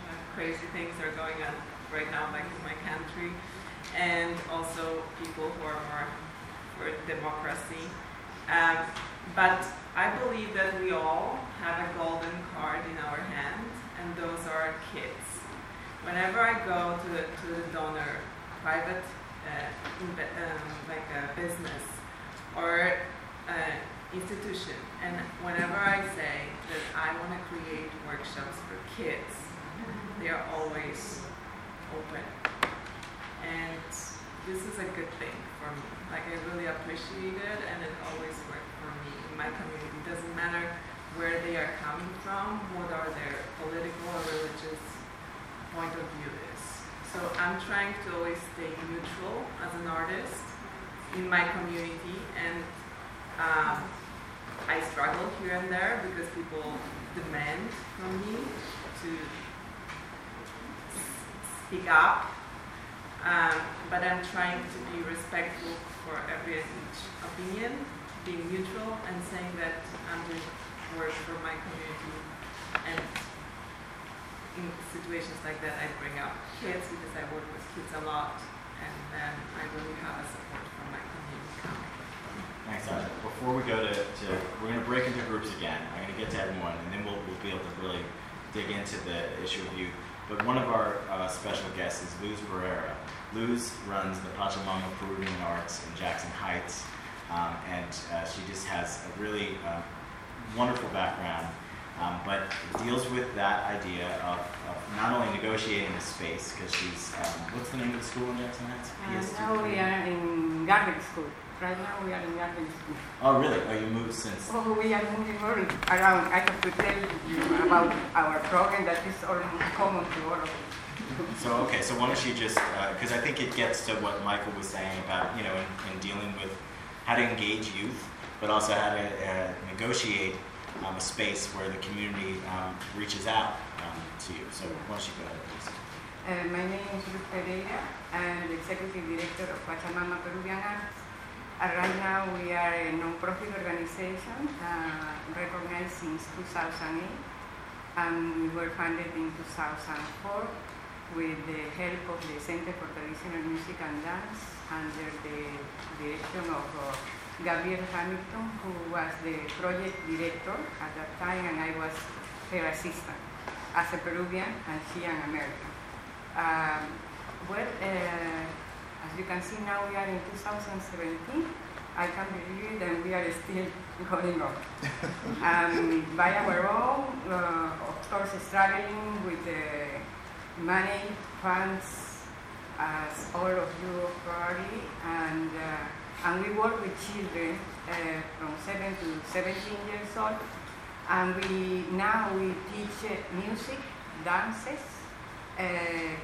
uh, crazy things are going on right now, like in my country, and also people who are more for democracy. Um, but I believe that we all have a golden card in our hand, and those are kids. Whenever I go to the, to the donor, private, uh, um, like a business or uh, institution, and whenever I say that I want to create workshops for kids, they are always open. And this is a good thing for me. Like I really appreciate it, and it always worked for me in my community. It doesn't matter where they are coming from, what are their political or religious point of view is. So I'm trying to always stay neutral as an artist in my community, and um, I struggle here and there because people demand from me to speak up. Um, but I'm trying to be respectful for every opinion, being neutral and saying that I'm doing work for my community. And in situations like that, I bring up kids because I work with kids a lot, and then I really have a support from my community. Thanks. Before we go to, to we're going to break into groups again. I'm going to get to everyone, and then we'll, we'll be able to really dig into the issue of youth. But one of our uh, special guests is Luz Barrera. Luz runs the Pachamama Peruvian Arts in Jackson Heights, um, and uh, she just has a really uh, wonderful background, um, but deals with that idea of, of not only negotiating a space, because she's, um, what's the name of the school in Jackson Heights? PSD? now we are in garden school. Right now we are in garden school. Oh, really? Oh, you moved since. Oh, we are moving around. I have to tell you about our program that is all common to all of us. So, okay, so why don't you just, because I think it gets to what Michael was saying about, you know, in, in dealing with how to engage youth, but also how to uh, negotiate um, a space where the community um, reaches out um, to you. So, why don't you go ahead, please? Uh, my name is Ruth Pereira. I'm the executive director of Pachamama Peruvian Arts. Uh, right now we are a non-profit organization uh, recognized since 2008 and we were founded in 2004 with the help of the Center for Traditional Music and Dance under the direction of uh, Gabriel Hamilton, who was the project director at that time, and I was her assistant as a Peruvian and she an American. Um, well, uh, as you can see now, we are in 2017, I can believe it, and we are still going on. um, by our own, uh, of course, struggling with the money, funds, as all of you probably, and, uh, and we work with children uh, from 7 to 17 years old, and we now we teach uh, music, dances, uh,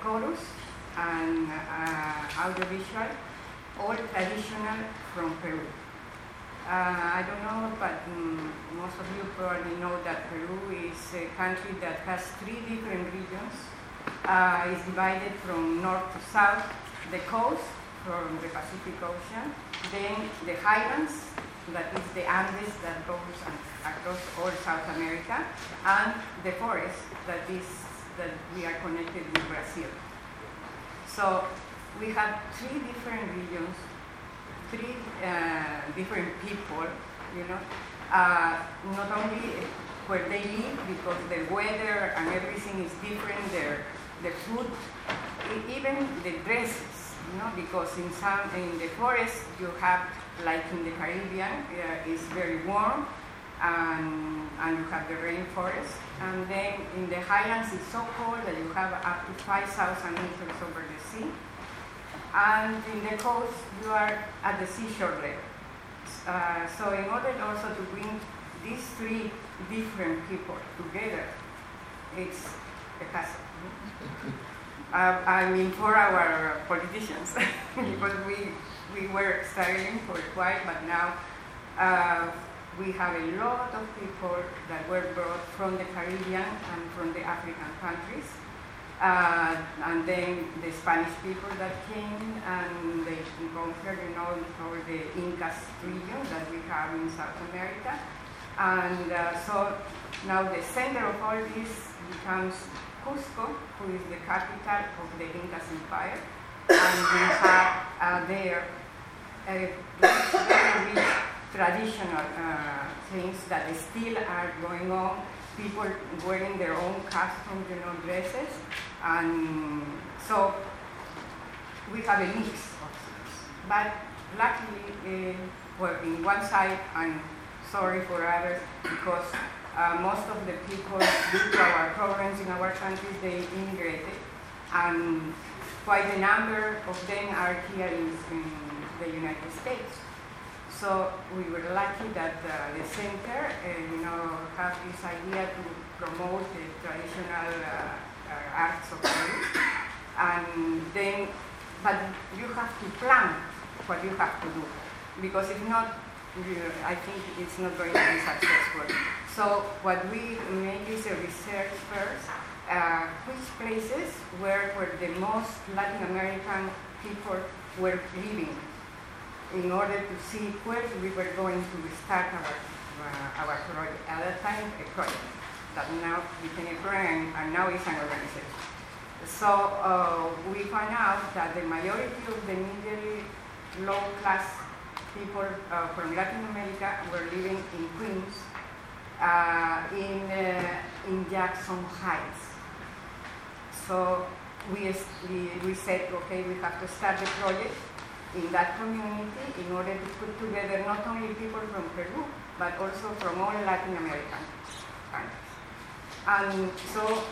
chorus, and uh, audiovisual, all traditional from Peru. Uh, I don't know, but um, most of you probably know that Peru is a country that has three different regions. Uh, it's divided from north to south, the coast from the Pacific Ocean, then the highlands, that is the Andes that goes across all South America, and the forest that is that we are connected with Brazil. So we have three different regions three uh, different people, you know, uh, not only where they live because the weather and everything is different, their, the food, even the dresses, know, because in some, in the forest you have, like in the Caribbean, uh, it's very warm, and, and you have the rainforest. And then in the highlands it's so cold that you have up to 5,000 meters over the sea and in the coast you are at the seashore level. Uh, so in order also to bring these three different people together, it's a hassle. uh, I mean, for our politicians, because we, we were struggling for a while, but now uh, we have a lot of people that were brought from the Caribbean and from the African countries uh, and then the Spanish people that came and they conquered, you know, over the Incas region that we have in South America. And uh, so now the center of all this becomes Cusco, who is the capital of the Incas Empire. And we have uh, there very rich traditional uh, things that still are going on people wearing their own costumes, you know, dresses. And so we have a mix of things. But luckily, uh, well, in one side, I'm sorry for others because uh, most of the people due to our programs in our countries, they immigrated. And quite a number of them are here in, in the United States. So we were lucky that uh, the center, uh, you know, have this idea to promote the traditional uh, uh arts of Peru. And then, but you have to plan what you have to do. Because if not, I think it's not going to be successful. So what we make is a research first, uh, which places were the most Latin American people were living in order to see where we were going to start our, uh, our project. At that time, a project that now became a program and now is an organization. So uh, we found out that the majority of the medium low class people uh, from Latin America were living in Queens, uh, in, uh, in Jackson Heights. So we, we, we said, okay, we have to start the project in that community in order to put together not only people from Peru, but also from all Latin American countries. And so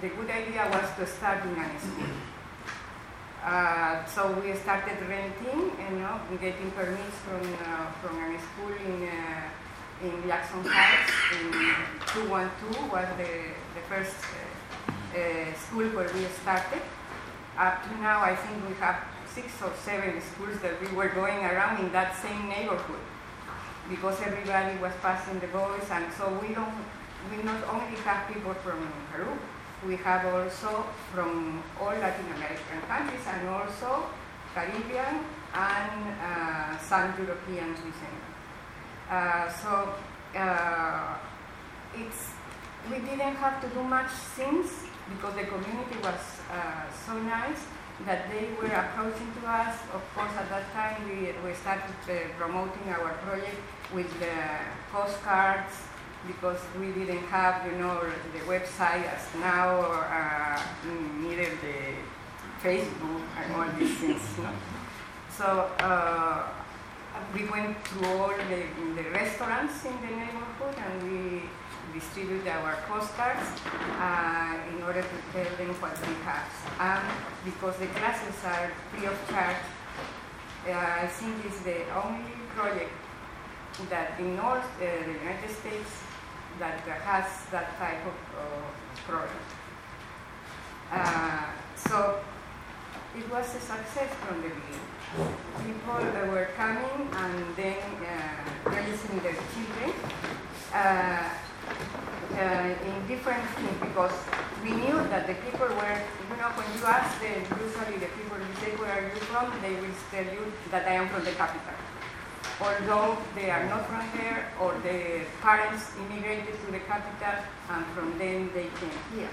the good idea was to start in a school. Uh, so we started renting, you know, getting permits from, uh, from a school in, uh, in Jackson Heights in 212 was the, the first uh, uh, school where we started. Up to now, I think we have six or seven schools that we were going around in that same neighborhood because everybody was passing the voice and so we don't we not only have people from Peru, we have also from all Latin American countries and also Caribbean and uh, some European recently. Uh, so uh, it's we didn't have to do much since because the community was uh, so nice that they were approaching to us. Of course, at that time, we, we started uh, promoting our project with the postcards because we didn't have, you know, the website as now, or uh, neither the Facebook and all these things. No? So uh, we went to all the, the restaurants in the neighborhood and we distributed our postcards uh, in order to tell them what we have. And because the classes are free of charge, uh, I think it's the only project that in North uh, the United States that has that type of uh, project. Uh, so it was a success from the beginning. People uh, were coming and then uh, registering their children uh, uh, in different things because we knew that the people were, you know, when you ask them, usually the people, you say, where are you from? They will tell you that I am from the capital. Although they are not from there or the parents immigrated to the capital and from them they came here.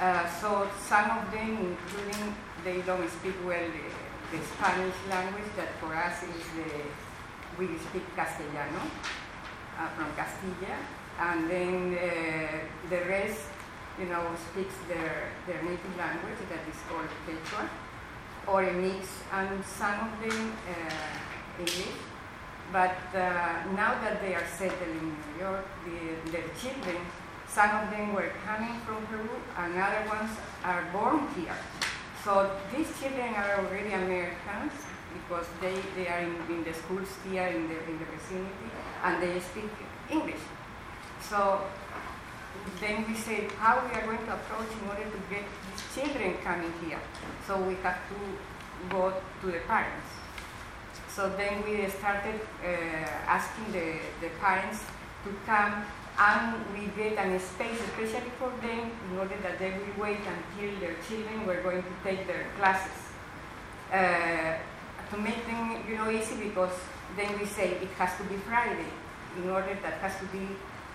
Uh, so some of them, including, they don't speak well the, the Spanish language that for us is the, we speak Castellano uh, from Castilla, and then uh, the rest, you know, speaks their, their native language that is called Quechua, or a mix, and some of them uh, English. But uh, now that they are settled in New York, the, their children some of them were coming from Peru, and other ones are born here. So these children are already Americans because they, they are in, in the schools here in the, in the vicinity and they speak English. So then we say how we are going to approach in order to get these children coming here. So we have to go to the parents. So then we started uh, asking the, the parents to come and we get a space especially for them in order that they will wait until their children were going to take their classes. Uh, to make them, you know, easy because then we say it has to be Friday in order that has to be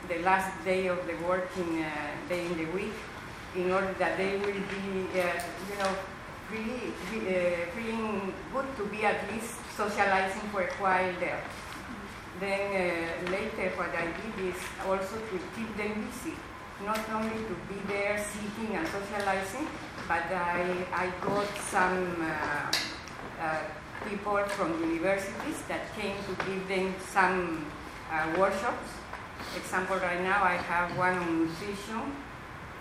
the last day of the working uh, day in the week in order that they will be, uh, you know, really, uh, feeling good to be at least socializing for a while there. Then uh, later what I did is also to keep them busy, not only to be there sitting and socializing, but I, I got some uh, uh, people from universities that came to give them some uh, workshops. Example, right now I have one on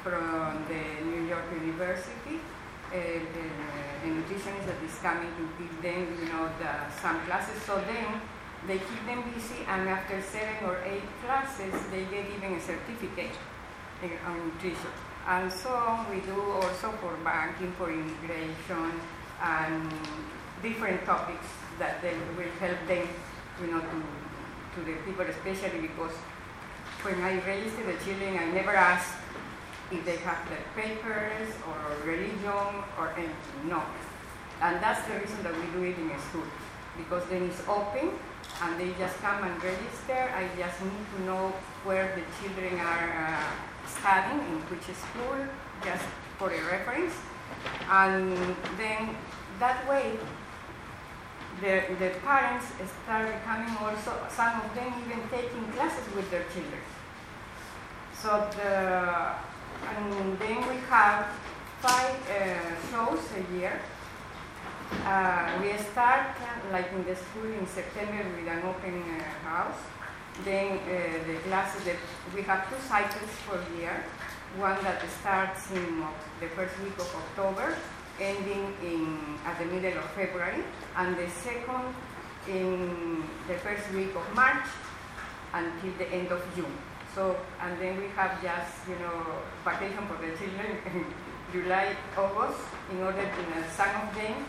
from the New York University. Uh, the, nutritionist that is coming to give them, you know, the, some classes. So then they keep them busy, and after seven or eight classes, they get even a certificate on nutrition. And so we do also for banking, for immigration, and different topics that they will help them, you know, to, to the people, especially because when I register the children, I never ask if they have their papers or religion or anything. No. And that's the reason that we do it in a school, because then it's open and they just come and register. I just need to know where the children are uh, studying, in which school, just for a reference. And then that way, the, the parents start becoming also, some of them even taking classes with their children. So the, and then we have five uh, shows a year uh, we start like in the school in September with an open uh, house. Then the classes that we have two cycles per year. One that starts in the first week of October, ending in at the middle of February, and the second in the first week of March until the end of June. So, and then we have just, you know, vacation for the children in July, August, in order to, uh, some of them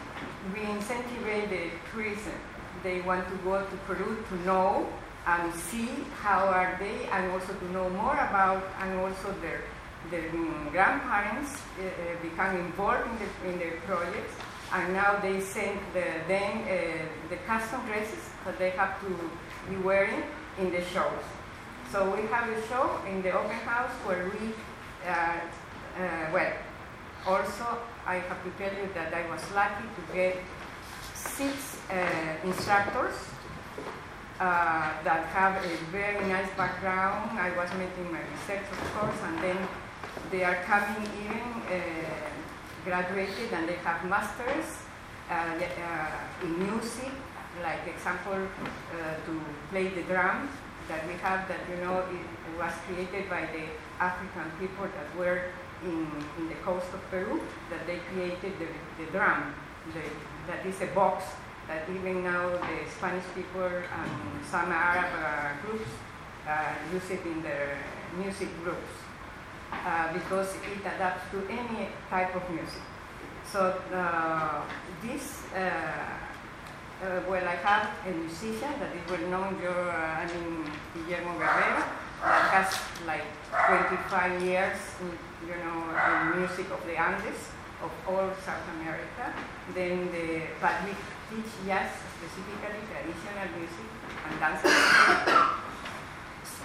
we incentivize the tourism. They want to go to Peru to know and see how are they, and also to know more about, and also their their grandparents uh, become involved in the in the projects, and now they send the, them uh, the custom dresses that they have to be wearing in the shows. So we have a show in the open house where we, uh, uh, well, also I have to tell you that I was lucky to get six uh, instructors uh, that have a very nice background. I was making my research, of course, and then they are coming even uh, graduated and they have masters in music, like example, to play the drum that we have that, you know, it was created by the African people that were in, in the coast of Peru, that they created the, the drum. The, that is a box that even now the Spanish people and some Arab uh, groups uh, use it in their music groups uh, because it adapts to any type of music. So uh, this, uh, uh, well, I have a musician that is well known, your, uh, I mean, Guillermo Guerrero, that has like 25 years, in, you know, in music of the Andes, of all South America. Then the, but we teach jazz, specifically traditional music and dance.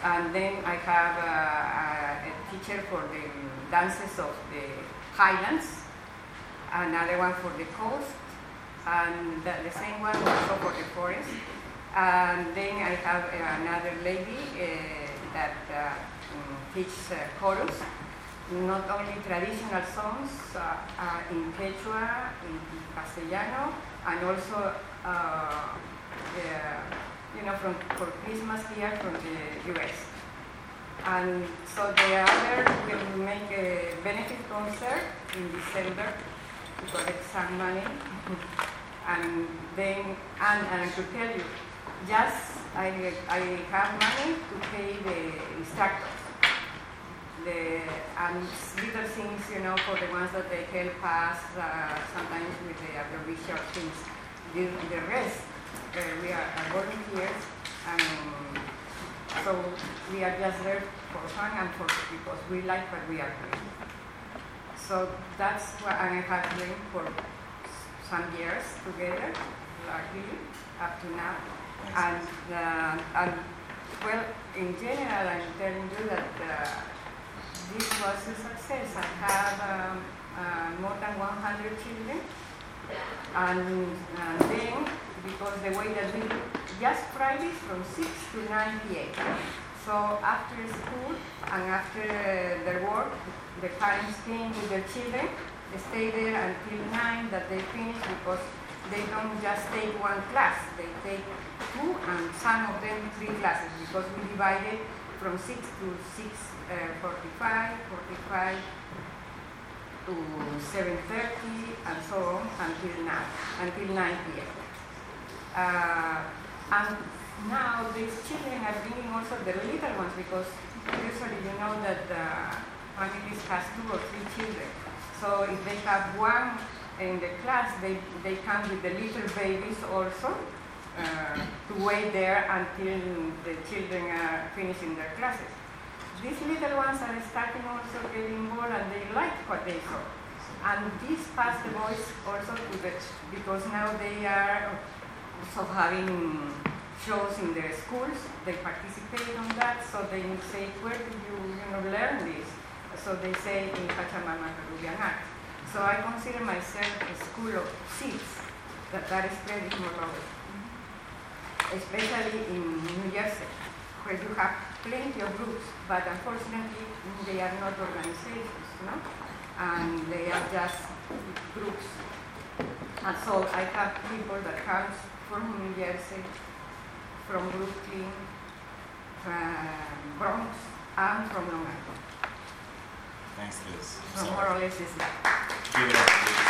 And then I have a, a teacher for the dances of the highlands, another one for the coast, and the, the same one also for the forest. And then I have uh, another lady uh, that uh, teaches chorus, not only traditional songs uh, in Quechua, in Castellano, and also you know, from for Christmas here from the US. And so the other will make a benefit concert in December to collect some money. and then, and, and to tell you, just I, I have money to pay the instructors. The, and little things, you know, for the ones that they help us uh, sometimes with the audiovisual things. The, the rest, uh, we are, are volunteers, and so we are just there for fun and for because we like what we are doing. So that's what I have been for some years together, luckily, up to now. And, uh, and well, in general, I'm telling you that uh, this was a success. I have um, uh, more than 100 children. And uh, then, because the way that we just Fridays from 6 to 9 p.m. So after school and after their work, the parents came with their children. They stay there until 9 that they finish because they don't just take one class. They take two and some of them three classes because we divided from 6 to 6 uh, 45, 45 to 7.30 and so on until now, until 9 p.m. Uh, and now these children are bringing also the little ones because usually you know that the families has two or three children. So if they have one in the class, they, they come with the little babies also uh, to wait there until the children are finishing their classes. These little ones are starting also getting more and they like what they saw. And this passed the voice also to the, because now they are also having shows in their schools. They participate on that, so they say, where did you, you know, learn this? So they say in Pachamama Peruvian art. So I consider myself a school of seeds that are spreading all over, especially in New Jersey, where you have plenty of groups, but unfortunately they are not organizations, no? And they are just groups. And so I have people that come from New Jersey, from Brooklyn, from Bronx, and from Long Island. Thanks, Liz. So more or less is that. Give it up, Liz.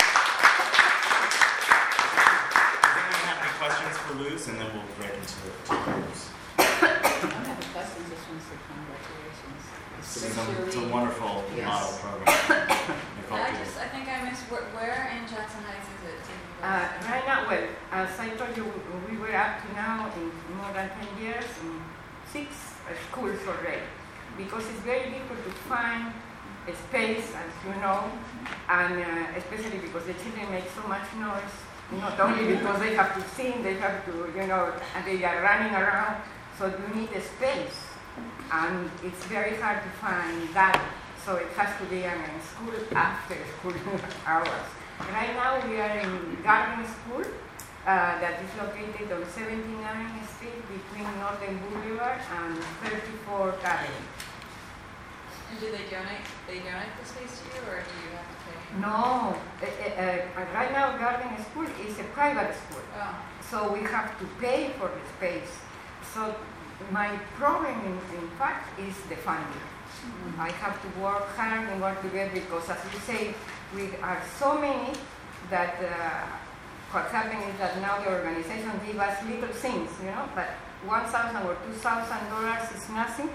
Does anyone have any questions for Luz? And then we'll break into the groups. I don't have a question, just want to say congratulations. It's a, it's a wonderful Yes. model program. I just, I think I missed, where, where in Jackson Heights is it taking Uh, right now, well, as I told you, we were up to now in more than 10 years in six schools already. Because it's very difficult to find a space, as you know, and uh, especially because the children make so much noise, not only because they have to sing, they have to, you know, and they are running around, so you need a space. And it's very hard to find that, so it has to be in school after school hours. Right now we are in Garden School uh, that is located on 79th Street between Northern Boulevard and 34th Avenue. And do they donate, they donate the space to you, or do you have to pay? No, uh, uh, right now Garden School is a private school. Oh, So we have to pay for the space. So my problem in, in fact is the funding. I have to work hard in order to get because as you say, we are so many that uh, what's happening is that now the organization give us little things, you know, but one thousand or two thousand dollars is nothing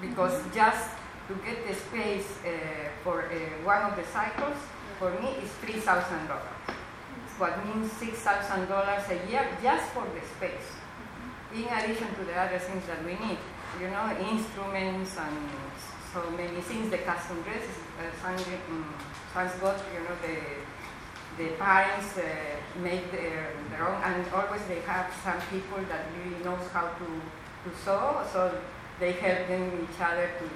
because just to get the space uh, for uh, one of the cycles for me is three thousand dollars. What means six thousand dollars a year just for the space. In addition to the other things that we need, you know, instruments and so many things, the custom dresses, uh, um, good, you know, the the parents uh, make their, their own, and always they have some people that really knows how to, to sew, so they help them each other to,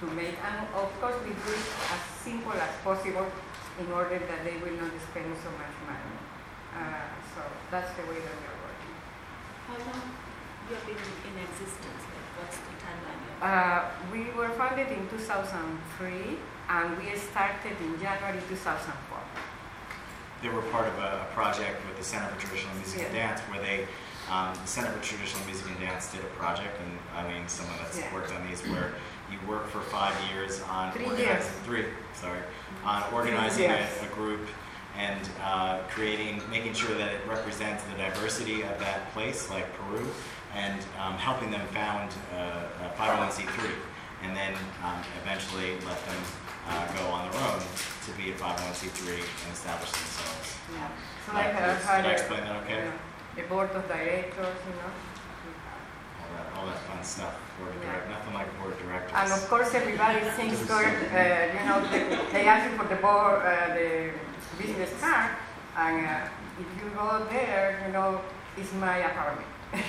to make, and of course we do it as simple as possible in order that they will not spend so much money. Uh, so that's the way that we are working. How long you have been in existence? Like, what's the timeline? Uh, we were founded in 2003 and we started in January 2004. They were part of a, a project with the Center for Traditional Music and Dance where they, um, the Center for Traditional Music and Dance did a project, and I mean, someone that's Yeah. worked on these where you work for five years on Three organizing, years. three, sorry, on organizing a, a group and uh, creating, making sure that it represents the diversity of that place, like Peru, and um, helping them found uh, a 501c3, and then um, eventually let them uh, go on their own to be a 501c3 and establish themselves. Yeah. So Uh, I have Did I explain that okay? a board of directors, you know. All that, all that fun stuff. Board of Yeah. direct, nothing like board of directors. And of course, everybody thinks uh, you know, they, they ask you for the board, uh, the business card, and uh, if you go there, you know, it's my apartment. So,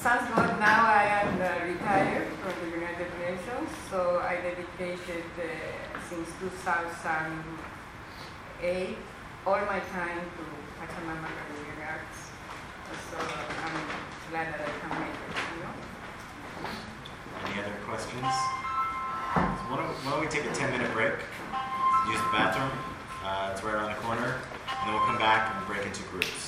good. Now I am uh, retired from the United Nations, so I dedicated uh, since 2008 all my time to Pachamama Peruvian Arts. So I'm glad that I can make it, you know. Any other questions? So why, don't, why don't we take a 10 minute break? Use the bathroom. Uh, it's right around the corner. And then we'll come back and break into groups.